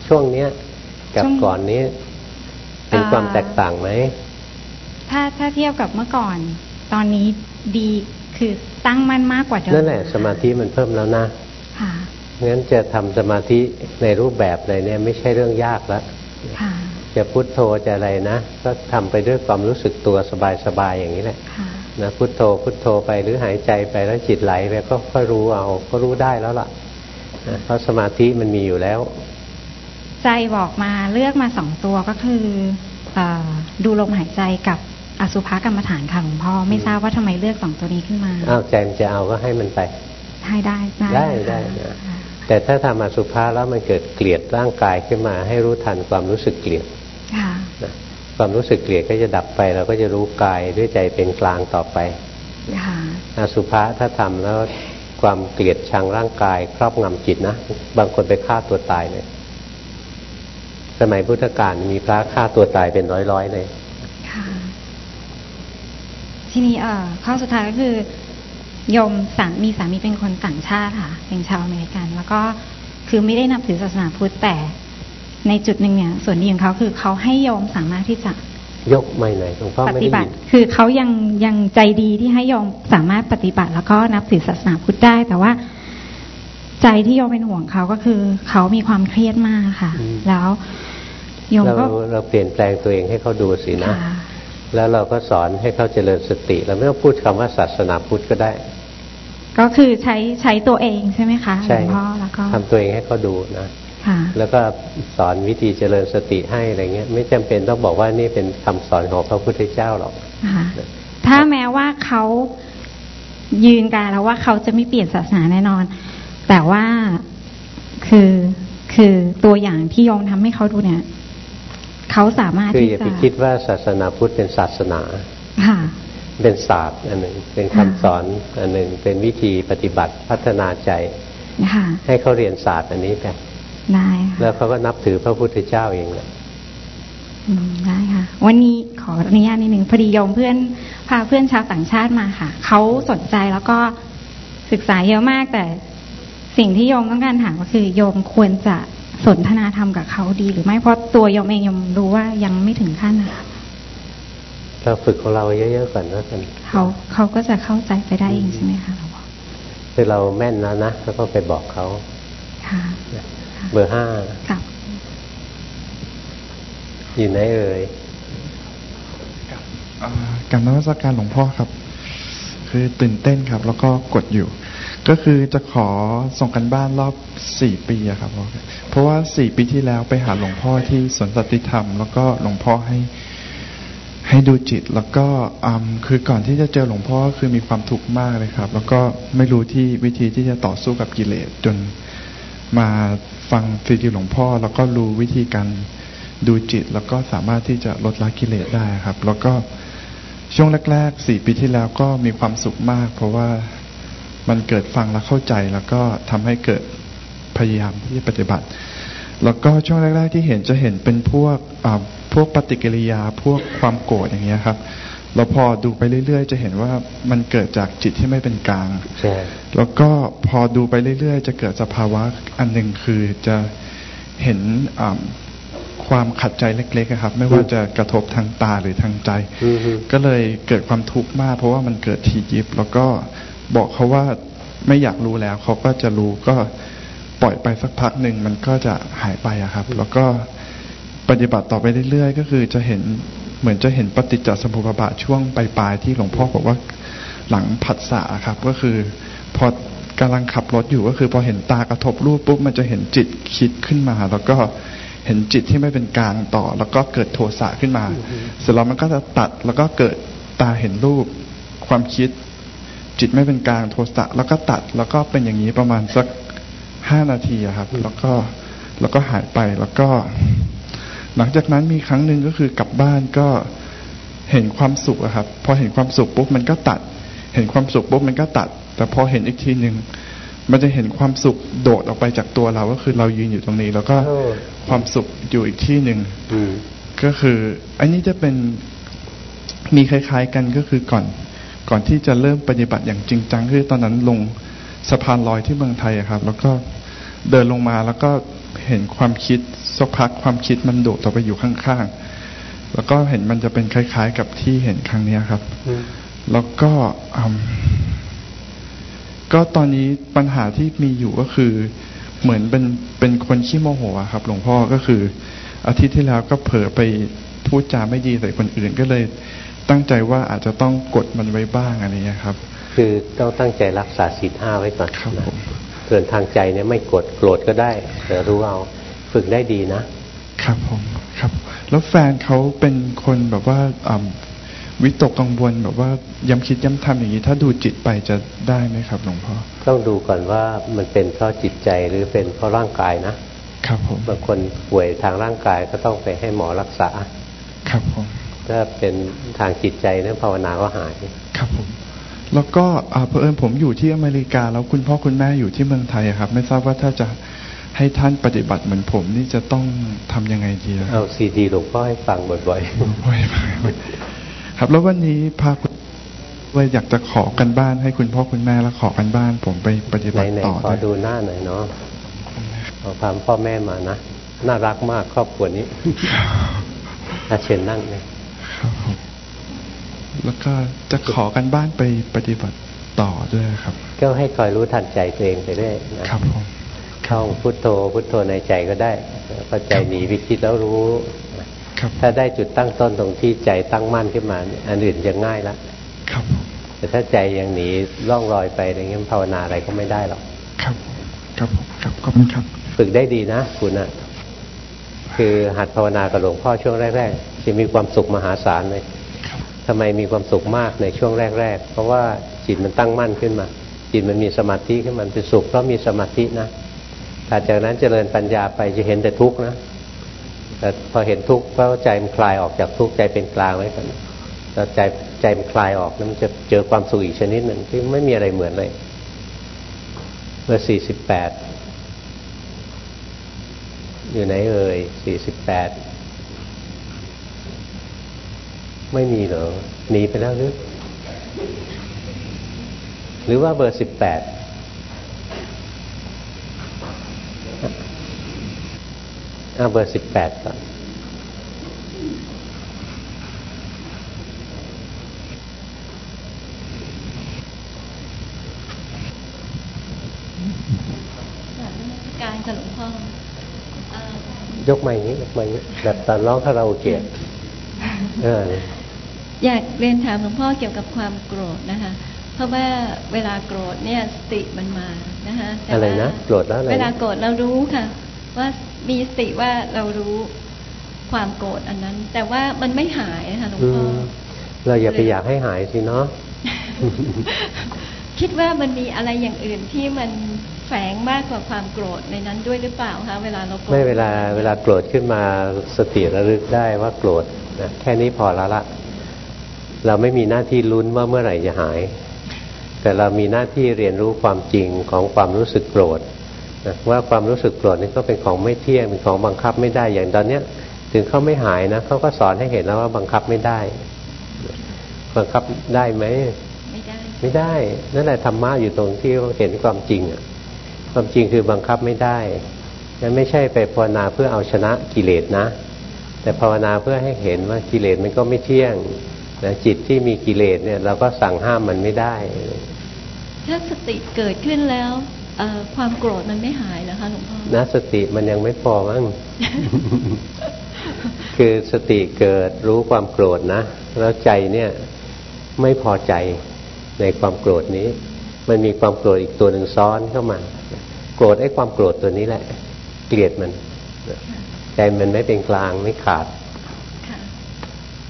ช่วงเนี้ยกับช่วงก่อนนี้ เป็นอ่าความแตกต่างไหมถ้าถ้าเทียบกับเมื่อก่อน ตอนนี้ดีคือตั้งมั่นมากกว่าเดิมนั่นแหละสมาธิมันเพิ่มแล้วนะค่ะงั้นจะทำสมาธิในรูปแบบอะไรเนี่ยไม่ใช่เรื่องยากแล้วค่ะจะพุทโธจะอะไรนะ ก็ทำไปด้วยความรู้สึกตัวสบายๆอย่างนี้แหละค่ะนะพุทโธพุทโธไปหรือหายใจไปแล้วจิตไหลไปก็ค่อยรู้เอาก็รู้ได้แล้วล่ะนะเพราะสมาธิมันมีอยู่แล้ว ใจบอกมาเลือกมาสองตัวก็คือเออดูลมหายใจกับอสุภกรรมฐานค่ะหลวงพ่อไม่ทราบว่าทำไมเลือกสองตัวนี้ขึ้นมาอ้าวใจมันจะเอาก็ให้มันไปให้ได้ได้ได้นะค่ะแต่ถ้าทำอสุภะแล้วมันเกิดเกลียดร่างกายขึ้นมาให้รู้ทันความรู้สึกเกลียดค่ะนะความรู้สึกเกลียดก็จะดับไปเราก็จะรู้กายด้วยใจเป็นกลางต่อไปค่ะอสุภะถ้าทำแล้วความเกลียดชังร่างกาย ครอบงำจิตนะ บางคนไปฆ่าตัวตายเลย สมัยพุทธกาลมีพระฆ่าตัวตายเป็นร้อยๆเลยค่ะ ทีนี้เอ่อข้อสุดท้ายก็คือโยมสามีสามีเป็นคนต่างชาติค่ะ เป็นชาวอเมริกัน แล้วก็คือไม่ได้นับถือศาสนาพุทธแต่ ในจุดหนึ่งเนี่ย ส่วนดีของเขาคือเขาให้โยมสามารถที่จะยกไม่ไหนอยหลวงพ่อปไม่ฏิได้บัยิตินคือเขายังยังใจดีที่ให้โยมสามารถปฏิบัติ แล้วก็นับถือศาสนาพุทธได้ แต่ว่า ใจที่โยมเป็นห่วงเขาก็คือ เขามีความเครียดมากค่ะอืมแล้วโยม เราก็เราเปลี่ยนแปลงตัวเองให้เขาดูสินะค่ะแล้วเราก็สอนให้เขาเจริญสติเราไม่ต้องพูดคำว่าศาสนาพุทธก็ได้ ก็คือใช้ใช้ตัวเองใช่ไหมคะหลใช่วงพ่อแล้วก็ทำตัวเองให้เขาดูนะค่ะแล้วก็สอนวิธีเจริญสติให้อะไรเงี้ย ไม่จำเป็นต้องบอกว่านี่เป็นคำสอนของพระพุทธเจ้าหรอกค่ะถ้าแม้ว่าเขายืนการแล้วว่าเขาจะไม่เปลี่ยนศาสนาแน่นอน แต่ว่าคือคือตัวอย่างที่โยมทำให้เขาดูเนี่ย เขาสามารถคือที่อย่าจะไปคิดว่าศาสนาพุทธเป็นศาสนาค่ะเป็นศาสตร์อันหนึ่งเป็นคำค่ะสอนอันหนึ่งเป็นวิธีปฏิบัติพัฒนาใจค่ะให้เขาเรียนศาสตร์อันนี้ไปได้ค่ะแล้วเขาก็นับถือพระพุทธเจ้าเองแหละอืมได้ค่ะ วันนี้ขออนุญาตนิดหนึ่งพอดีโยมเพื่อนพาเพื่อนชาวต่างชาติมาค่ะเขาสนใจแล้วก็ศึกษาเยอะมากแต่สิ่งที่โยมต้องการถามก็คือโยมควรจะ สนทนาธรรมกับเขาดีหรือไม่เพราะตัวโยมเองโยมรู้ว่ายังไม่ถึงขั้นนะคะเราฝึกของเราเยอะๆก่อนแล้วกันเขาเขาก็จะเข้าใจไปได้เองใช่ไหมคะหลวงพ่อคือเราแม่นแล้วนะแล้วก็ไปบอกเขาค่ะเบอร์ห้ากับอยู่ไหนเอ่ยอ่ากับนวัตการหลวงพ่อครับ คือตื่นเต้นครับ แล้วก็กดอยู่ ก็คือจะขอส่งกันบ้านรอบสี่ปีอะครับ เพราะว่าสี่ปีที่แล้วไปหาหลวงพ่อที่สวนสันติธรรม แล้วก็หลวงพ่อให้ให้ดูจิต แล้วก็อืมคือก่อนที่จะเจอหลวงพ่อก็คือมีความทุกข์มากเลยครับ แล้วก็ไม่รู้ที่วิธีที่จะต่อสู้กับกิเลสจนมาฟังซีดีหลวงพ่อ แล้วก็รู้วิธีการดูจิต แล้วก็สามารถที่จะลดละกิเลสได้ครับ แล้วก็ช่วงแรกๆสี่ปีที่แล้วก็มีความสุขมาก เพราะว่ามันเกิดฟังแล้วเข้าใจแล้วก็ทำให้เกิด พยายามที่จะปฏิบัติ แล้วก็ช่วงแรก ๆ ที่เห็นจะเห็นเป็นพวกอ่าพวกปฏิกิริยาพวกความโกรธอย่างเงี้ยครับเราพอดูไปเรื่อย ๆ จะเห็นว่ามันเกิดจากจิตที่ไม่เป็นกลางใช่แล้วก็พอดูไปเรื่อย ๆ จะเกิดสภาวะอันหนึ่งคือจะเห็นอ่าความขัดใจเล็กๆอะครับ ไม่ว่าจะกระทบทางตาหรือทางใจอือฮึก็เลยเกิดความทุกข์มาก เพราะว่ามันเกิดทียิบ แล้วก็บอกเขาว่าไม่อยากรู้แล้ว เขาก็จะรู้ก็ ปล่อยไปสักพักหนึ่งมันก็จะหายไปอะครับ แล้วก็ปฏิบัติต่อไปเรื่อยๆ ก็คือจะเห็นเหมือนจะเห็นปฏิจจสมุปบาทช่วงปลายๆที่หลวงพ่อบอกว่าหลังผัสสะครับ ก็คือพอกำลังขับรถอยู่ก็คือ พอเห็นตากระทบรูปปุ๊บมันจะเห็นจิตคิดขึ้นมา แล้วก็เห็นจิตที่ไม่เป็นกลางต่อ แล้วก็เกิดโทสะขึ้นมา เสร็จแล้วมันก็จะตัดแล้วก็เกิดตาเห็นรูปความคิด จิตไม่เป็นกลางโทสะแล้วก็ตัดแล้วก็เป็นอย่างนี้ประมาณสัก ห้านาทีอะครับ แล้วก็แล้วก็หายไปแล้วก็ หลังจากนั้นมีครั้งหนึ่งก็คือกลับบ้านก็เห็นความสุขครับ พอเห็นความสุขปุ๊บมันก็ตัด เห็นความสุขปุ๊บมันก็ตัด แต่พอเห็นอีกทีหนึ่งมันจะเห็นความสุขโดดออกไปจากตัวเราก็คือเรายืนอยู่ตรงนี้ แล้วก็ความสุขอยู่อีกที่หนึ่งก็คือ อันนี้จะเป็นมีคล้าย ๆ กันก็คือก่อน ก่อนที่จะเริ่มปฏิบัติอย่างจริงจังคือตอนนั้นลง สะพานลอยที่เมืองไทยอะครับ แล้วก็เดินลงมาแล้วก็เห็นความคิดสักพักความคิดมันโดดออไปอยู่ข้างๆ แล้วก็เห็นมันจะเป็นคล้าย ๆ กับที่เห็นครั้งนี้ครับ แล้วก็ก็ตอนนี้ปัญหาที่มีอยู่ก็คือ เหมือนเป็นเป็นคนขี้โมโหอะครับ หลวงพ่อก็คือ อาทิตย์ที่แล้วก็เผลอไปพูดจาไม่ดีใส่คนอื่นก็เลย ตั้งใจว่าอาจจะต้องกดมันไว้บ้างอะไรเงี้ยครับ คือต้องตั้งใจรักษาศีลห้าไว้ก่อนครับนะผมส่วนทางใจเนี่ยไม่กดโกรธก็ได้แต่รู้เอาฝึกได้ดีนะ ครับผมครับ แล้วแฟนเขาเป็นคนแบบว่าอ่าวิตกกังวลแบบว่าย้ำคิดย้ำทำอย่างนี้ถ้าดูจิตไปจะได้ไหมครับหลวงพ่อต้องดูก่อนว่ามันเป็นเพราะจิตใจหรือเป็นเพราะร่างกายนะครับผมบางคนป่วยทางร่างกายก็ต้องไปให้หมอรักษา ครับผมถ้าเป็นทางจิตใจเนี่ยภาวนาก็หายครับผม แล้วก็อ่าเผอิญผมอยู่ที่อเมริกา แล้วคุณพ่อคุณแม่อยู่ที่เมืองไทยอะครับ ไม่ทราบว่าถ้าจะให้ท่านปฏิบัติเหมือนผมนี่จะต้องทำยังไงดีอะเอาซีดีหลวงพ่อให้ฟังบ่อยโอ้ยครับ แล้ววันนี้พาคุณว่าอยากจะขอกันบ้านให้คุณพ่อคุณแม่แล้วขอกันบ้าน ผมไปปฏิๆบัติไหนต่อๆขอได้ดูหน้าหน่อยเนาะเอาพาพ่อแม่มานะน่ารักมากครอบครัวนี้อาเชิญนั่งเลยครับผม แล้วก็จะขอกันบ้านไปปฏิบัติต่อด้วยครับ ก็ให้คอยรู้ทันใจตัวเองไปเรื่อยนะครับผมเข้าพุทโธพุทโธในใจก็ได้แล้วก็ใจหนีไปคิดแล้วรู้ครับถ้าได้จุดตั้งต้นตรงที่ใจตั้งมั่นขึ้นมาเนี่ยอันอื่นจะง่ายละครับผมแต่ถ้าใจยังหนีล่องลอยไปอะไรเงี้ยภาวนาอะไรก็ไม่ได้หรอกครับ ครับผมครับขอบคุณครับ ฝึกได้ดีนะคุณนะคือหัดภาวนากับหลวงพ่อช่วงแรกๆจะมีความสุขมหาศาลเลยครับ ทำไมมีความสุขมากในช่วงแรก ๆ เพราะว่าจิตมันตั้งมั่นขึ้นมา จิตมันมีสมาธิขึ้นมาเป็นสุขเพราะมีสมาธินะถัดจากนั้นเจริญปัญญาไปจะเห็นแต่ทุกข์นะแต่พอเห็นทุกข์เพราะใจมันคลายออกจากทุกข์ใจเป็นกลางไว้ก่อนแล้วใจใจมันคลายออกแล้วมันจะเจอความสุขอีกชนิดหนึ่งที่ไม่มีอะไรเหมือนเลยเมื่อสี่สิบแปดอยู่ไหนเอ่ยสี่สิบแปด ไม่มีเหรอหนีไปแล้วหรือหรือว่าเบอร์สิบแปดเอาเบอร์สิบแปดก่อนการกับหลวงพ่อเอ่อยกมาอย่างนี้ยกมาอย่างนี้แบบตอนร้องคาราโอเกะเออ อยากเรียนถามหลวงพ่อเกี่ยวกับความโกรธนะคะ เพราะว่าเวลาโกรธเนี่ยสติมันมานะคะแต่อะไรว่านะโกรธแล้วอะไรเวลาโกรธเรารู้ค่ะ ว่ามีสติว่าเรารู้ความโกรธอันนั้น แต่ว่ามันไม่หายนะคะหลวงอืพ่อมเราอย่าไปอยากให้หายสิเนาะคิดว่ามันมีอะไรอย่างอื่นที่มันแฝงมากกว่าความโกรธในนั้นด้วยหรือเปล่าคะเวลาเราโกรธไม่เวลาเวลาโกรธขึ้นมาสติระลึกได้ว่าโกรธนะแค่นี้พอแล้วละ เราไม่มีหน้าที่ลุ้นว่าเมื่อไหร่จะหาย แต่เรามีหน้าที่เรียนรู้ความจริงของความรู้สึกโกรธนะว่าความรู้สึกโกรธนี่ก็เป็นของไม่เที่ยงเป็นของบังคับไม่ได้อย่างตอนเนี้ย ถึงเขาไม่หายนะเขาก็สอนให้เห็นแล้วว่าบังคับไม่ได้ บังคับได้ไหมไม่ได้ไม่ได้นั่นแหละธรรมะอยู่ตรงที่เห็นความจริงอะความจริงคือบังคับไม่ได้นั่นไม่ใช่ไปภาวนาเพื่อเอาชนะกิเลสนะ แต่ภาวนาเพื่อให้เห็นว่ากิเลสมันก็ไม่เที่ยง นะจิตที่มีกิเลสเนี่ยเราก็สั่งห้ามมันไม่ได้ ถ้าสติเกิดขึ้นแล้วเอ่อความโกรธมันไม่หายเหรอคะหลวงพ่อนะสติมันยังไม่พอมั้งคือสติเกิดรู้ความโกรธนะ แล้วใจเนี่ยไม่พอใจในความโกรธนี้ มันมีความโกรธอีกตัวหนึ่งซ้อนเข้ามา โกรธไอ้ความโกรธตัวนี้แหละ เกลียดมัน ใจมันไม่เป็นกลางไม่ขาดค่ะ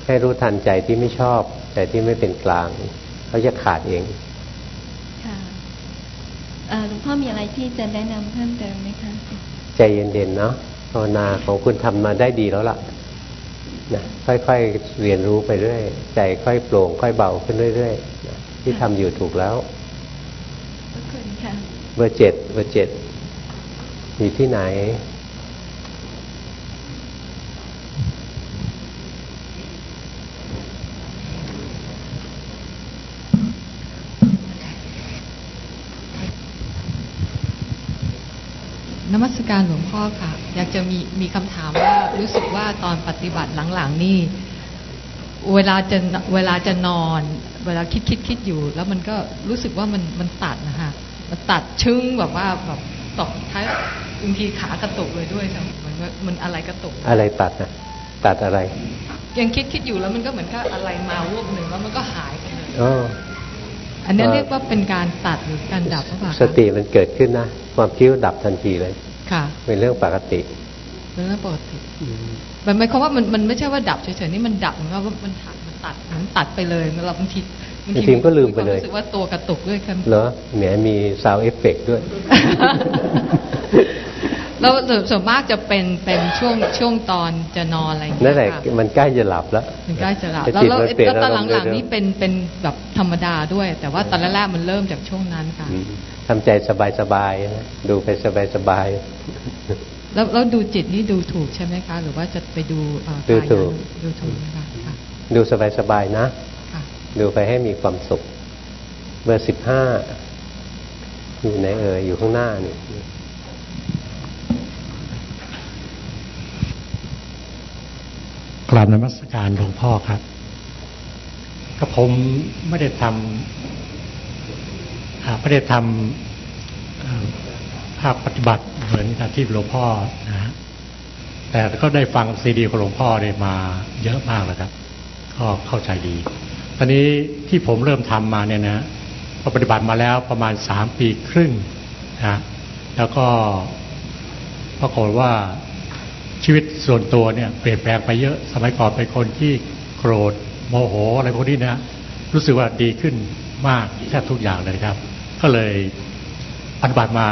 ให้รู้ทันใจที่ไม่ชอบ ใจที่ไม่เป็นกลางเขาจะขาดเองค่ะเอ่อหลวงพ่อมีอะไรที่จะแนะนำเพิ่มเติมไหมคะใจเย็นๆเนาะภาวนาของคุณทำมาได้ดีแล้วล่ะนะค่อยๆเรียนรู้ไปเรื่อยใจค่อยโปร่งค่อยเบาขึ้นเรื่อยๆนะที่ทำอยู่ถูกแล้วขอบคุณค่ะเบอร์เจ็ดเบอร์เจ็ดอยู่ที่ไหน นมัสการหลวงพ่อค่ะ อยากจะมีมีคำถามว่ารู้สึกว่าตอนปฏิบัติหลังๆนี่ เวลาจะเวลาจะนอน เวลาคิดคิดคิดอยู่ แล้วมันก็รู้สึกว่ามันมันตัดนะคะมันตัดชึ้งแบบว่าแบบตกท้ายบางทีขากระตุกเลยด้วยค่ะเหมือนว่ามันอะไรกระตุก อะไรตัดนะตัดอะไร ยังคิดคิดอยู่แล้วมันก็เหมือนกับอะไรมาวูบหนึ่งแล้วมันก็หายไปเลยอ๋ออันนี้เรียกว่าเป็นการตัดหรือการดับหรือเปล่าคะสติมันเกิดขึ้นนะ ความคิดดับทันทีเลย ค่ะ เป็นเรื่องปกติเป็นเรื่องปกติมันหมายความว่ามันมันไม่ใช่ว่าดับเฉยๆนี่มันดับเหมือนกับว่ามันตัดมันตัดมันตัดไปเลยเราบางทีบางทีก็ลืมไปเลยรู้สึกว่าตัวกระตุกด้วยครับเหรอแหมมี sound effect ด้วยแล้วส่วนมากจะเป็นเป็นช่วงช่วงตอนจะนอนอะไรอย่างเงี้ยนั่นแหละค่ะมันใกล้จะหลับแล้ว มันใกล้จะหลับแต่แล้วจิตแล้วมันเปลี่ยนแล้วตอนอารมณ์หลังเร็วๆๆนี่เป็นเป็นแบบธรรมดาด้วย แต่ว่าตอนแรกๆมันเริ่มจากช่วงนั้นค่ะอืม ทำใจสบายๆนะดูไปสบายแล้วแล้วดูจิตนี่ดูถูกใช่ไหมคะ หรือว่าจะไปดูเอ่อดูถูกายานุดูถูกนะคะค่ะๆดูสบายๆนะค่ะดูไปให้มีความสุข เบอร์สิบห้าอยู่ไหนเอ่ยอยู่ข้างหน้านี่กราบนมัสการหลวงพ่อครับก็ผมไม่ได้ทำอ่า ไม่ได้ทำภาคปฏิบัติเหมือนกับที่หลวงพ่อนะฮะแต่ก็ได้ฟังซีดีของหลวงพ่อเนี่ยมาเยอะมากแล้วครับ ก็เข้าใจดี ตอนนี้ที่ผมเริ่มทำมาเนี่ยนะก็ปฏิบัติมาแล้วประมาณสามปีครึ่งนะแล้วก็ปรากฏว่าชีวิตส่วนตัวเนี่ยเปลี่ยนแปลงไปเยอะ สมัยก่อนเป็นคนที่โกรธโมโหอะไรพวกนี้นะ รู้สึกว่าดีขึ้นมากแทบทุกอย่างเลยครับ ก็เลยปฏิบัติมา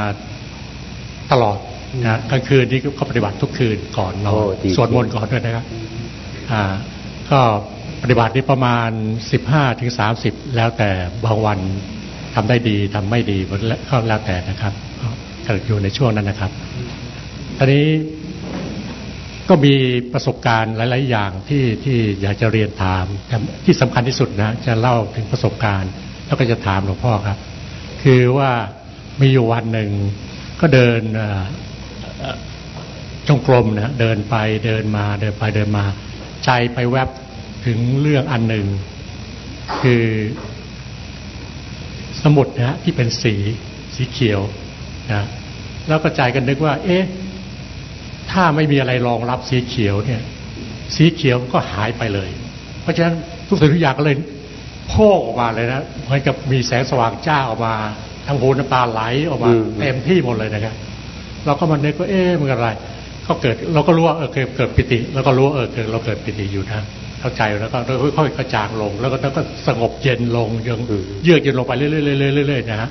ตลอดนะกลางคืนนี่ก็ปฏิบัติทุกคืนก่อนนอโอ้นดีสวดมนต์ก่อนด้วยนะครับอ่า ก็ปฏิบัตินี่ประมาณสิบห้าถึงสามสิบแล้วแต่บางวันทำได้ดีทำไม่ดีก็แล้วแต่นะครับก็อยู่ในช่วงนั้นนะครับตอนนี้ก็มีประสบการณ์หลาย ๆ อย่างที่ที่อยากจะเรียนถามแต่ที่สำคัญที่สุดนะจะเล่าถึงประสบการณ์ แล้วก็จะถามหลวงพ่อครับ คือว่ามีอยู่วันหนึ่งก็เดินจงกรมนะเดินไปเดินมาเดินไปเดินมา ใจไปแวบถึงเรื่องอันหนึ่ง คือสมุดนะฮะที่เป็นสีสีเขียวนะแล้วก็ใจกันนึกว่า เอ๊ะถ้าไม่มีอะไรรองรับสีเขียวเนี่ย สีเขียวก็หายไปเลย เพราะฉะนั้นทุกสิ่งทุกอย่างก็เลย โพ่ออกมาเลยนะเหมือนกับมีแสงสว่างจ้าออกมาทั้งหูน้ำตาไหลออกมาอืมเต็มที่หมดเลยนะครับ เราก็มานึกว่าเอ๊ะมันอะไร ก็เกิดเราก็รู้ว่าเออเกิดเกิดปิติ แล้วก็รู้ว่าเออเกิดเราเกิดปิติอยู่นะเข้าใจแล้วก็ค่อยๆกระจางลง แล้วก็แล้วก็สงบเย็นลงยังเยือกเย็นลงไปเรื่อยๆเรื่อยๆเรื่อยๆนะฮะ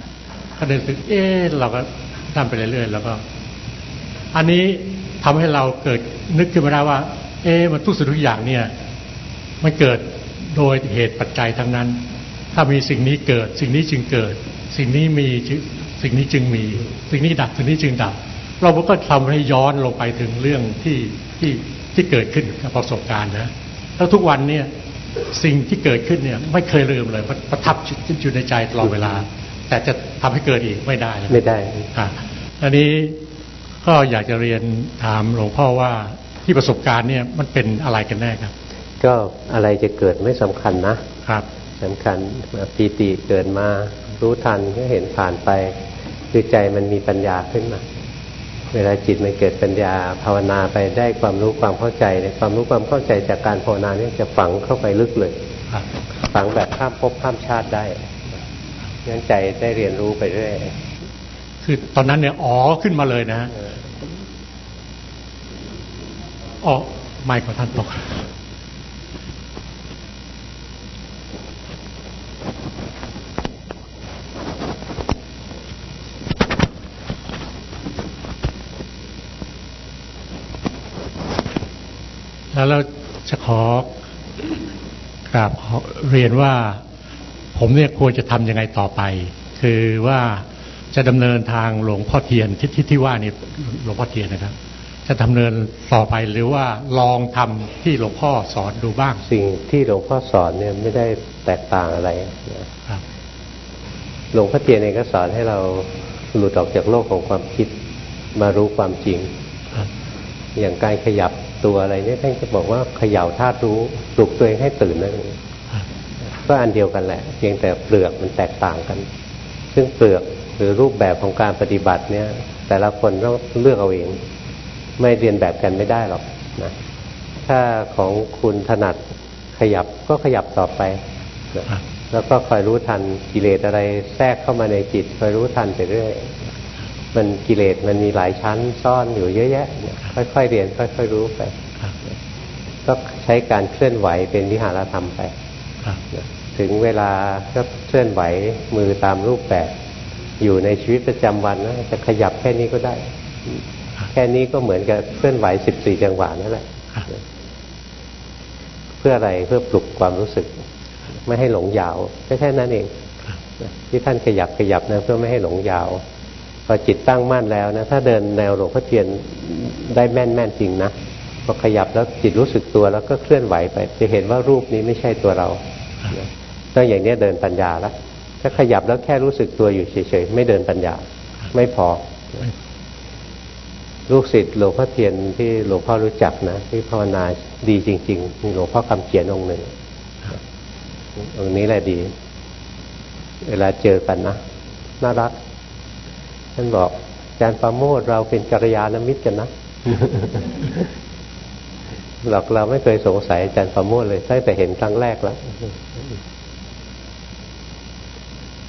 ก็เดินถึงเอ๊ะเราก็นั่นไปเรื่อยๆแล้วก็ อันนี้ทำให้เราเกิดนึกขึ้นมาได้ว่า เอ๊ะมันทุกสิ่งทุกอย่างเนี่ย มันเกิด โดยเหตุปัจจัยทั้งนั้น ถ้ามีสิ่งนี้เกิด สิ่งนี้จึงเกิด สิ่งนี้มีจึงสิ่งนี้จึงมี สิ่งนี้ดับสิ่งนี้จึงดับ เราก็ทำให้ย้อนลงไปถึงเรื่องที่ที่ที่เกิดขึ้นกับประสบการณ์นะแล้วทุกวันเนี่ยสิ่งที่เกิดขึ้นเนี่ยไม่เคยลืมเลยมันประทับอยู่ในใจตลอดเวลา แต่จะทำให้เกิดอีกไม่ได้นะไม่ได้อะอันนี้ก็อยากจะเรียนถามหลวงพ่อว่าที่ประสบการณ์เนี่ยมันเป็นอะไรกันแน่ครับ ก็อะไรจะเกิดไม่สำคัญนะครับสำคัญปีติเกิดมา รู้ทันก็เห็นผ่านไปคือใจมันมีปัญญาขึ้นมา เวลาจิตมันเกิดปัญญาภาวนาไปได้ความรู้ความเข้าใจในความรู้ความเข้าใจจากการภาวนาเนี่ยจะฝังเข้าไปลึกเลยครับฝังแบบข้ามภพข้ามชาติได้งั้นใจได้เรียนรู้ไปเรื่อยคือตอนนั้นเนี่ยอ๋อขึ้นมาเลยนะฮะอ๋อไม่ของท่านตก แล้วเราจะขอกราบขอเรียนว่าผมเนี่ยควรจะทำยังไงต่อไป คือว่าจะดำเนินทางหลวงพ่อเทียนที่ที่ที่ว่านี่หลวงพ่อเทียนนะครับ จะดำเนินต่อไปหรือว่าลองทำที่หลวงพ่อสอนดูบ้าง สิ่งที่หลวงพ่อสอนเนี่ยไม่ได้แตกต่างอะไรนะครับหลวงพ่อเทียนเองก็สอนให้เราหลุดออกจากโลกของความคิดมารู้ความจริงครับอย่างการขยับ ตัวอะไรเนี่ยท่านจะบอกว่าเขย่าธาตุรู้ปลุกตัวเองให้ตื่นนั่นเองก็อันเดียวกันแหละ เพียงแต่เปลือกมันแตกต่างกัน ซึ่งเปลือกหรือรูปแบบของการปฏิบัติเนี่ย แต่ละคนต้องเลือกเอาเอง ไม่เรียนแบบกันไม่ได้หรอกนะถ้าของคุณถนัดขยับก็ขยับต่อไปนะแล้วก็คอยรู้ทันกิเลสอะไรแทรกเข้ามาในจิตคอยรู้ทันไปเรื่อย มันกิเลสมันมีหลายชั้นซ่อนอยู่เยอะแยะ ค่อยๆเรียนค่อยๆรู้ไปก็ใช้การเคลื่อนไหวเป็นวิหารธรรมไปถึงเวลาก็เคลื่อนไหวมือตามรูปแบบ อยู่ในชีวิตประจำวันนะจะขยับแค่นี้ก็ได้ แค่นี้ก็เหมือนกับเคลื่อนไหวสิบสี่จังหวะนั่นแหละเพื่ออะไรเพื่อปลุกความรู้สึก ไม่ให้หลงยาวแค่แค่นั้นเองที่ท่านขยับขยับนะเพื่อไม่ให้หลงยาว พอจิตตั้งมั่นแล้วนะถ้าเดินแนวหลวงพ่อเทียนได้แม่นแม่นจริงนะพอขยับแล้วจิตรู้สึกตัวแล้วก็เคลื่อนไหวไป จะเห็นว่ารูปนี้ไม่ใช่ตัวเราต้องอย่างนี้เดินปัญญาแล้วถ้าขยับแล้วแค่รู้สึกตัวอยู่เฉยๆไม่เดินปัญญา ไม่พอ ลูกศิษย์หลวงพ่อเทียนที่หลวงพ่อรู้จักนะที่ภาวนาดีจริง ๆ มีหลวงพ่อคำเขียนองค์หนึ่งองค์นี้แหละดี เวลาเจอกันนะน่ารัก ท่านบอกอาจารย์ประโมทเราเป็นกัลยาณมิตรกันนะหรอกเราไม่เคยสงสัยอาจารย์ประโมทเลยตั้งแต่เห็นครั้งแรกแล้ว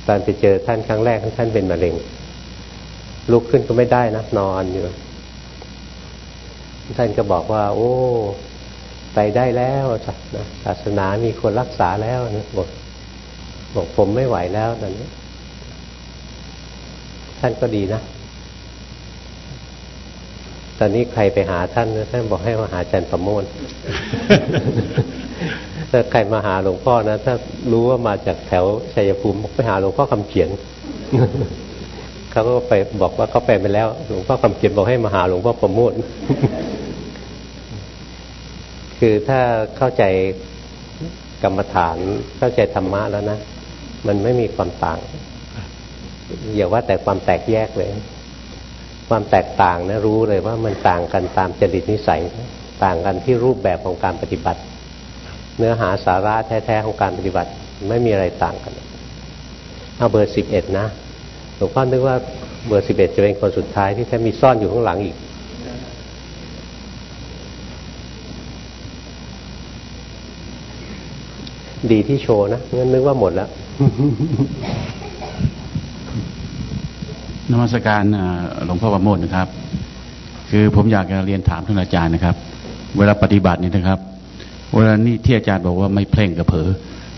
ตอนไปเจอท่านครั้งแรกท่านเป็นมะเร็ง ลุกขึ้นก็ไม่ได้นะนอนอยู่ ท่านก็บอกว่า โอ้ไปได้แล้วนะศาสนามีคนรักษาแล้วนะบอกบอกผมไม่ไหวแล้วตอนนี้ ท่านก็ดีนะ ตอนนี้ใครไปหาท่านท่านบอกให้มาหาอาจารย์ประโมทถ้าใครมาหาหลวงพ่อนะ ถ้ารู้ว่ามาจากแถวชัยภูมิไปหาหลวงพ่อคำเขียนเขาก็ไปบอกว่าเขาไปไปแล้ว หลวงพ่อคำเขียนบอกให้มาหาหลวงพ่อประโมทคือถ้าเข้าใจกรรมฐานเข้าใจธรรมะแล้วนะ มันไม่มีความต่าง อย่าว่าแต่ความแตกแยกเลย ความแตกต่างนะรู้เลยว่ามันต่างกันตามจริตนิสัย ต่างกันที่รูปแบบของการปฏิบัติ เนื้อหาสาระแท้ๆของการปฏิบัติ ไม่มีอะไรต่างกัน เอาเบอร์สิบเอ็ดนะหลวงพ่อนึกว่าเบอร์สิบเอ็ดจะเป็นคนสุดท้ายที่แท้มีซ่อนอยู่ข้างหลังอีกดีที่โชว์นะงั้นนึกว่าหมดแล้ว นมัสการเอ่อหลวงพ่อประโมทนะครับ คือผมอยากจะเรียนถามท่านอาจารย์นะครับ เวลาปฏิบัตินี่นะครับ เวลานี่ที่อาจารย์บอกว่าไม่เพ่งกับเผลอ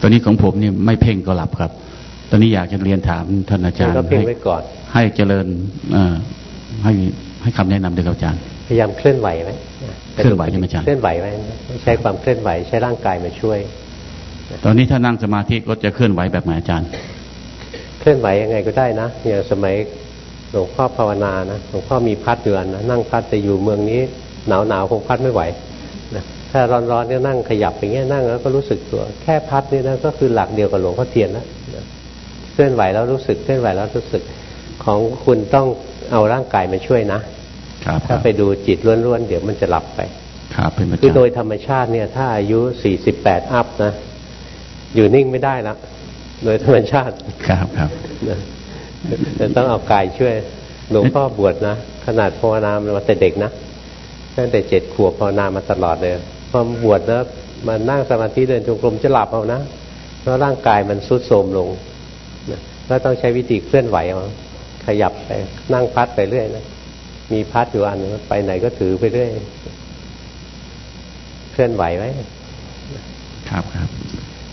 ตอนนี้ของผมนี่ไม่เพ่งก็หลับครับพตอนนี้อยากจะเรียนถามท่านอาจารย์ก็เพ่งให้ไว้ก่อน ให้เจริญเอ่อให้ให้คำแนะนำด้วยครับอาจารย์ พยายามเคลื่อนไหวไหมเคลื่อนไหวใช่ไหมอาจารย์เคลื่อนไหวไหมใช้ความเคลื่อนไหวใช้ร่างกายมาช่วย ตอนนี้ถ้านั่งสมาธิก็จะเคลื่อนไหวแบบไหนอาจารย์ เคลื่อนไหวยังไงก็ได้นะอย่างสมัย หลวงพ่อภาวนานะหลวงพ่อมีพัดเดือนนะนั่งพัดแต่อยู่เมืองนี้หนาวหนาวๆคงพัดไม่ไหวนะถ้าร้อนๆก็นั่งขยับอย่างเงี้ยนั่งแล้วก็รู้สึกตัวแค่พัดนี่นะก็คือหลักเดียวกับหลวงพ่อเทียนแล้วนะเคลื่อนไหวแล้วรู้สึกเคลื่อนไหวแล้วรู้สึกของคุณต้องเอาร่างกายมาช่วยนะครับคถ้ารับไปดูจิตล้วนๆเดี๋ยวมันจะหลับไปครับเป็นประคือจำโดยธรรมชาติเนี่ย ถ้าอายุ48อัพนะอยู่นิ่งไม่ได้ละโดยธรรมชาติครับครับ นะจะต้องเอากายช่วยหลวงพ่อบวชนะ ขนาดภาวนามาแต่เด็กนะตั้งแต่เจ็ดขวบภาวนามาตลอดเลยพอบวชแล้วมานั่งสมาธิเดินจงกรมจะหลับเอานะเพราะร่างกายมันทรุดโทรมลงนะก็ต้องใช้วิธีเคลื่อนไหวเอาขยับไปนั่งพัดไปเรื่อยนะมีพัดอยู่อันนึงไปไหนก็ถือไปเรื่อยเคลื่อนไหวไว้ครับครับ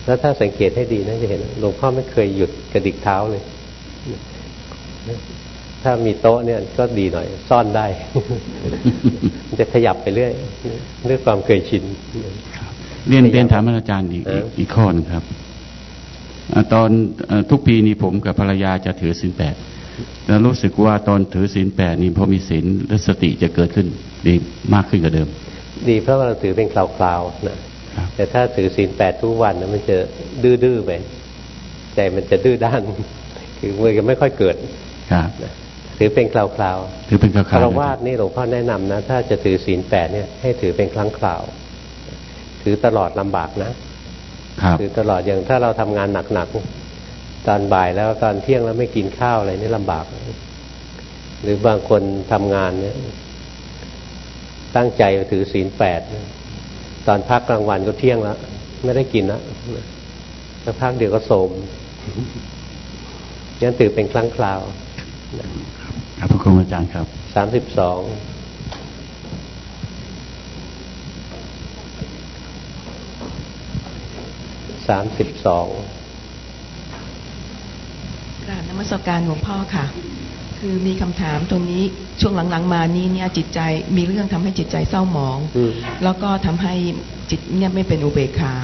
แล้วถ้าสังเกตให้ดีนะจะเห็นหลวงพ่อไม่เคยหยุดกระดิกเท้าเลย ถ้ามีโต๊ะเนี่ยก็ดีหน่อย ซ่อนได้ มันจะขยับไปเรื่อยด้วยความเคยชินเรียนเรียนถามอาจารย์อีกเอออีอีกข้อหนึงครับอ่าตอนเอ่อทุกปีนี้ผมกับภรรยาจะถือศีลแปดแล้วรู้สึกว่าตอนถือศีลแปดนี่พอมีศีลและสติจะเกิดขึ้น ดีมากขึ้นกว่าเดิม ดีเพราะว่าเราถือเป็นคราวๆนะครับแต่ถ้าถือศีลแปดทุกวันนะมันจะดื้อๆไปใจมันจะดื้อด้าน คือมันจะไม่ค่อยเกิดครับนะ ถือเป็นคราวๆถือเป็นคราวๆคารนะวาสนี่หลวงพ่อแนะนำนะ ถ้าจะถือศีลแปดเนี่ยให้ถือเป็นครั้งคราว ถือตลอดลำบากนะครับถือตลอดอย่างถ้าเราทำงานหนักๆตอนบ่ายแล้วตอนเที่ยงแล้วไม่กินข้าวอะไรนี่ลำบาก หรือบางคนทำงานเนี่ย ตั้งใจถือศีลแปดนะตอนพักกลางวันก็เที่ยงแล้วไม่ได้กินแล้วสักพักเดี๋ยวก็โสมงั้นถือเป็นครั้งคราว ครับพระคุณอาจารย์ครับสามสิบสองสามสิบสองกราบนมัสการหลวงพ่อค่ะ คือมีคำถามตรงนี้ช่วงหลังๆมานี้เนี่ยจิตใจมีเรื่องทำให้จิตใจเศร้าหมองอืมแล้วก็ทำให้จิตเนี่ยไม่เป็นอุเบกขา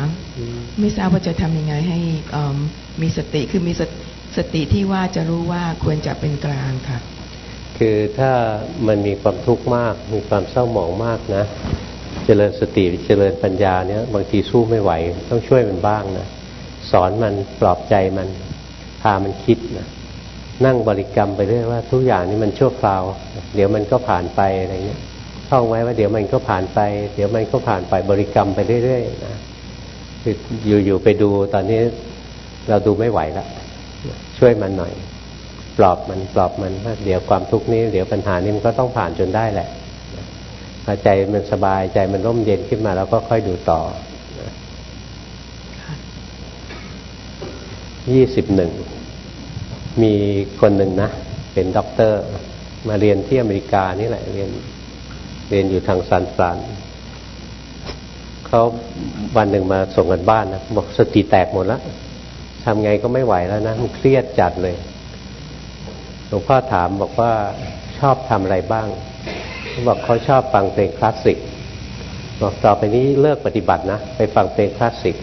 ไม่ทราบว่าจะทำยังไงให้เอิ่มมีสติคือมีสติ สติที่ว่าจะรู้ว่าควรจะเป็นกลางค่ะ คือถ้ามันมีความทุกข์มาก มีความเศร้าหมองมากนะ เจริญสติเจริญปัญญาเนี่ยบางทีสู้ไม่ไหว ต้องช่วยมันบ้างนะสอนมันปลอบใจมันพามันคิดนะนั่งบริกรรมไปเรื่อยว่าทุกอย่างนี้มันชั่วคราว เดี๋ยวมันก็ผ่านไปอะไรเงี้ยท่องไว้ว่าเดี๋ยวมันก็ผ่านไป เดี๋ยวมันก็ผ่านไปบริกรรมไปเรื่อยๆนะคืออยู่ๆไปดูตอนนี้เราดูไม่ไหวแล้ว ช่วยมันหน่อย ปลอบมันปลอบมันว่าเดี๋ยวความทุกข์นี้เดี๋ยวปัญหานี้มันก็ต้องผ่านจนได้แหละพอใจมันสบายใจมันร่มเย็นขึ้นมาแล้วก็ค่อยดูต่อยี่สิบหนึ่งมีคนหนึ่งนะ เป็นด็อกเตอร์ มาเรียนที่อเมริกานี่แหละ เรียนเรียนอยู่ทางซานฟรานเขาวันหนึ่งมาส่งการบ้านนะบอกสติแตกหมดแล้ว ทำไงก็ไม่ไหวแล้วนะมันเครียดจัดเลย หลวงพ่อถามบอกว่าชอบทำอะไรบ้างเขาบอกเขาชอบฟังเพลงคลาสสิกบอกต่อไปนี้เลิกปฏิบัตินะไปฟังเพลงคลาสสิก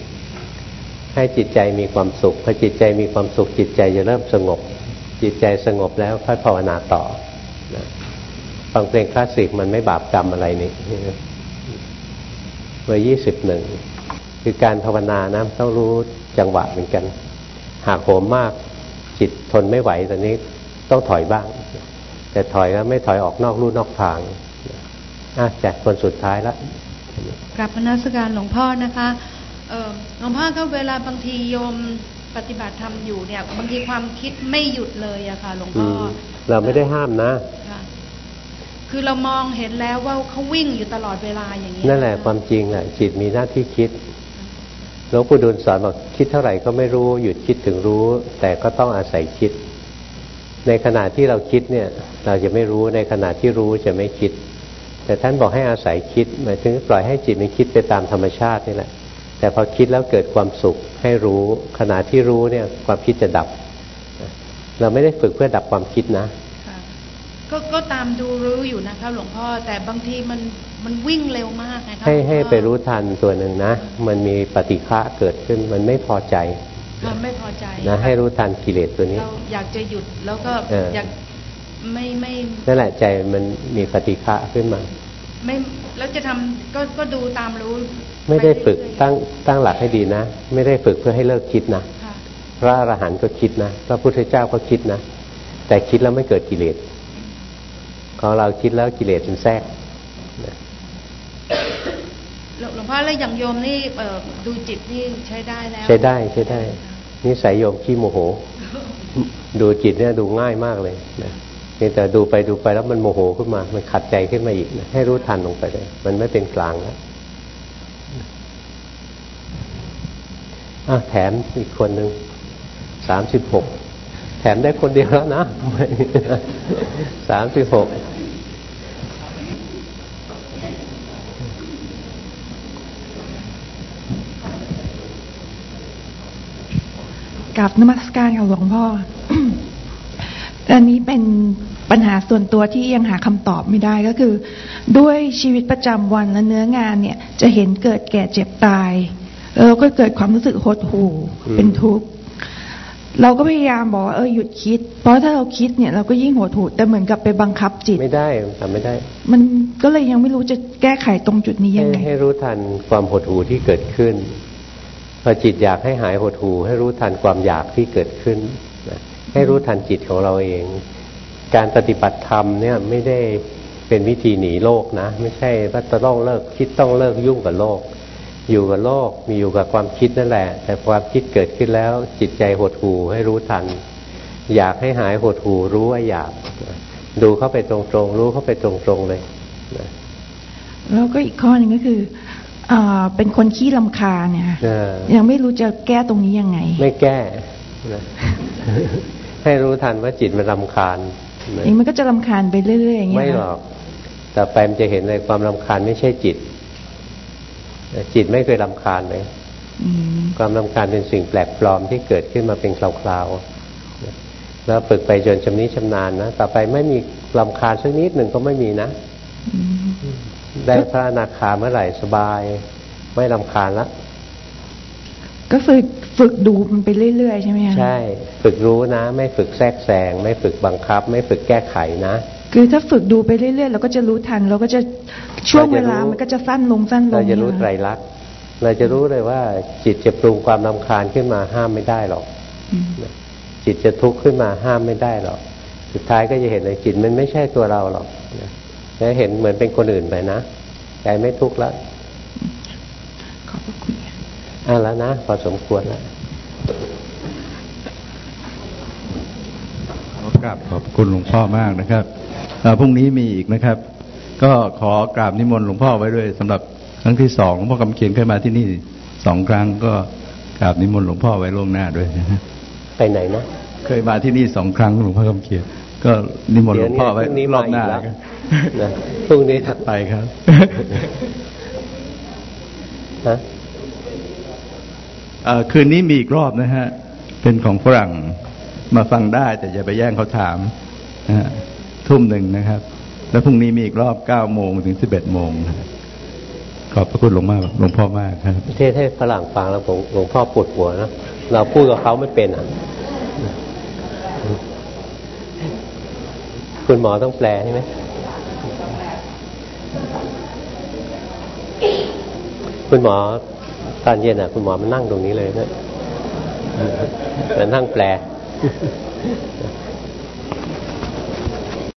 ให้จิตใจมีความสุขพอจิตใจมีความสุข จิตใจจะเริ่มสงบ จิตใจสงบแล้วค่อยภาวนาต่อนะฟังเพลงคลาสสิกมันไม่บาปกรรมอะไรนี่เบอร์ยี่สิบหนึ่งคือการภาวนานะต้องรู้จังหวะเหมือนกัน หากโหมมากจิตทนไม่ไหวตอนนี้ต้องถอยบ้าง แต่ถอยแล้วไม่ถอยออกนอกลู่นอกทางอะแจกคนสุดท้ายแล้วกลับพนัสการหลวงพ่อนะคะเอ่อหลวงพ่อก็เวลาบางทีโยมปฏิบัติธรรมอยู่เนี่ย บางทีความคิดไม่หยุดเลยอะค่ะหลวงอืพ่อมเราไม่ได้ห้ามนะค่ะคือเรามองเห็นแล้วว่าเขาวิ่งอยู่ตลอดเวลาอย่างนี้นั่นแหละความจริงแหละจิตมีหน้าที่คิดห ลวงปู่ดูลสอนบอกคิดเท่าไหร่ก็ไม่รู้หยุดคิดถึงรู้ แต่ก็ต้องอาศัยคิด ในขณะที่เราคิดเนี่ย เราจะไม่รู้ในขณะที่รู้จะไม่คิด แต่ท่านบอกให้อาศัยคิดหมายถึงปล่อยให้จิตมันคิดไปตามธรรมชาตินี่แหละ แต่พอคิดแล้วเกิดความสุขให้รู้ ขณะที่รู้เนี่ยความคิดจะดับ เราไม่ได้ฝึกเพื่อดับความคิดนะค่ะ ก็ก็ตามดูรู้อยู่นะคะหลวงพ่อแต่บางทีมันมันวิ่งเร็วมากนะคะให้ลวงพ่อให้ไปรู้ทันตัวหนึ่งนะ มันมีปฏิฆะเกิดขึ้นมันไม่พอใจค่ะไม่พอใจนะให้รู้ทันกิเลสตัวนี้เราอยากจะหยุดแล้วก็เออออยากไม่ไม่นั่นแหละใจมันมีปฏิฆะขึ้นมา ไม่แล้วจะทำก็ก็ดูตามรู้ ไม่ได้ฝึกปเรื่อยตั้งตั้งหลักให้ดีนะ ไม่ได้ฝึกเพื่อให้เลิกคิดนะๆค่ะพระอรหันต์ก็คิดนะพระพุทธเจ้าก็คิดนะแต่คิดแล้วไม่เกิดกิเลส ของเราคิดแล้วกิเลสมันแทรกหลวงหลวงพ่อแล้วอย่างโยมนี่เอ่อดูจิตนี่ใช้ได้แล้ว ใช้ได้ใช้ได้นิสัยโยมขี้โมโห ดูจิตเนี่ยดูง่ายมากเลยนะเพียงแต่ดูไปดูไปแล้วมันโมโหขึ้นมา มันขัดใจขึ้นมาอีกนะให้รู้ทันลงไปเลย มันไม่เป็นกลางแล้วอะแถมอีกคนหนึ่งสามสิบหก แถมได้คนเดียวแล้วนะสามสิบหกกับนมัสการค่ะหลวงพ่อ อันนี้เป็นปัญหาส่วนตัวที่ยังหาคำตอบไม่ได้ก็คือ ด้วยชีวิตประจำวันและเนื้องานเนี่ย จะเห็นเกิดแก่เจ็บตายแล้วก็เกิดความรู้สึกหดหู่เป็นทุกข์ เราก็พยายามบอกว่าเออหยุดคิด เพราะถ้าเราคิดเนี่ยเราก็ยิ่งหดหู่แต่เหมือนกับไปบังคับจิต ไม่ได้ทำไม่ได้ มันก็เลยยังไม่รู้จะแก้ไขตรงจุดนี้ให้ยังไงให้รู้ทันความหดหู่ที่เกิดขึ้นพอจิตอยากให้หายหดหู่ให้รู้ทันความอยากที่เกิดขึ้นนะให้รู้ทันจิตของเราเอง การปฏิบัติธรรมเนี่ยไม่ได้เป็นวิธีหนีโลกนะ ไม่ใช่ว่าจะต้องเลิกคิดต้องเลิกยุ่งกับโลก อยู่กับโลกมีอยู่กับความคิดนั่นแหละ แต่ความคิดเกิดขึ้นแล้ว จิตใจหดหู่ให้รู้ทัน อยากให้หายหดหู่รู้ว่าอยากนะดูเข้าไปตรงๆรู้เข้าไปตรงๆเลยนะแล้วก็อีกข้อหนึ่งก็คืออ่าเป็นคนขี้ลำคาญเนี่ยค่ะเออยังไม่รู้จะแก้ตรงนี้ยังไง ไม่แก้นะให้รู้ทันว่าจิตมันรำคาญนะอย่างมันก็จะลำคาญไปเรื่อยๆอย่างเงี้ยไม่หรอก แต่ไปมันจะเห็นเลยความรำคาญไม่ใช่จิต จิตไม่เคยรำคาญเลยอืมความรำคาญเป็นสิ่งแปลกปลอมที่เกิดขึ้นมาเป็นคราวๆแล้วฝึกไปจนชำนิชำนาญนะต่อไปไม่มีรำคาญสักนิดหนึ่งก็ไม่มีนะอืมได้พระอนาคาเมื่อไหร่สบาย ไม่รำคาญละก็ฝึกฝึกดูมันไปเรื่อยๆใช่ไหมคะใช่ ฝึกรู้นะ ไม่ฝึกแทรกแซงไม่ฝึกบังคับ ไม่ฝึกแก้ไขนะ คือถ้าฝึกดูไปเรื่อยๆเราก็จะรู้ทันเราก็จะช่วงเวลามันก็จะสั้นลงสั้นลงเราจะรู้ไตรเนี่ยลักษณ์เราจะรู้เลยว่า จิตจะปรุงความรำคาญขึ้นมาห้ามไม่ได้หรอกอืมจิตจะทุกข์ขึ้นมาห้ามไม่ได้หรอกสุดท้ายก็จะเห็นเลยจิตมันไม่ใช่ตัวเราหรอกนะจะเห็นเหมือนเป็นคนอื่นไปนะใจไม่ทุกข์แล้วขอบพระคุณค่ะอะแล้วนะพอสมควรแล้วขอกราบขอบคุณหลวงพ่อมากนะครับเอ่อ พรุ่งนี้มีอีกนะครับ ก็ขอกราบนิมนต์หลวงพ่อไว้ด้วยสำหรับครั้งที่สองหลวงพ่อคำเขียนเคยมาที่นี่สองครั้งก็กราบนิมนต์หลวงพ่อไว้ล่วงหน้าด้วยนะฮะไปไหนนะเคยมาที่นี่สองครั้งหลวงพ่อคำเขียนก็นิมนต์หลวงพ่อไว้เดี๋ยวนี้รอบหน้ามาอีกคแล้รับวนะพรุ่งนี้ไปครับฮะเอ่อคืนนี้มีอีกรอบนะฮะ เป็นของฝรั่งมาฟังได้แต่อย่าไปแย่งเขาถามนะฮะ ทุ่มหนึ่งนะครับ แล้วพรุ่งนี้มีอีกรอบเก้าโมงถึงสิบเอ็ดโมงนะครับขอบพระคุณหลวงมากหลวงพ่อมากครับเทศให้ฝรั่งฟังแล้วผมหลวงพ่อปวดหัวนะเราพูดกับเขาไม่เป็นอะคุณหมอต้องแปลใช่ไหมคุณหมอตอนเย็นอะ คุณหมอมานั่งตรงนี้เลยนะแต่นั่งแปล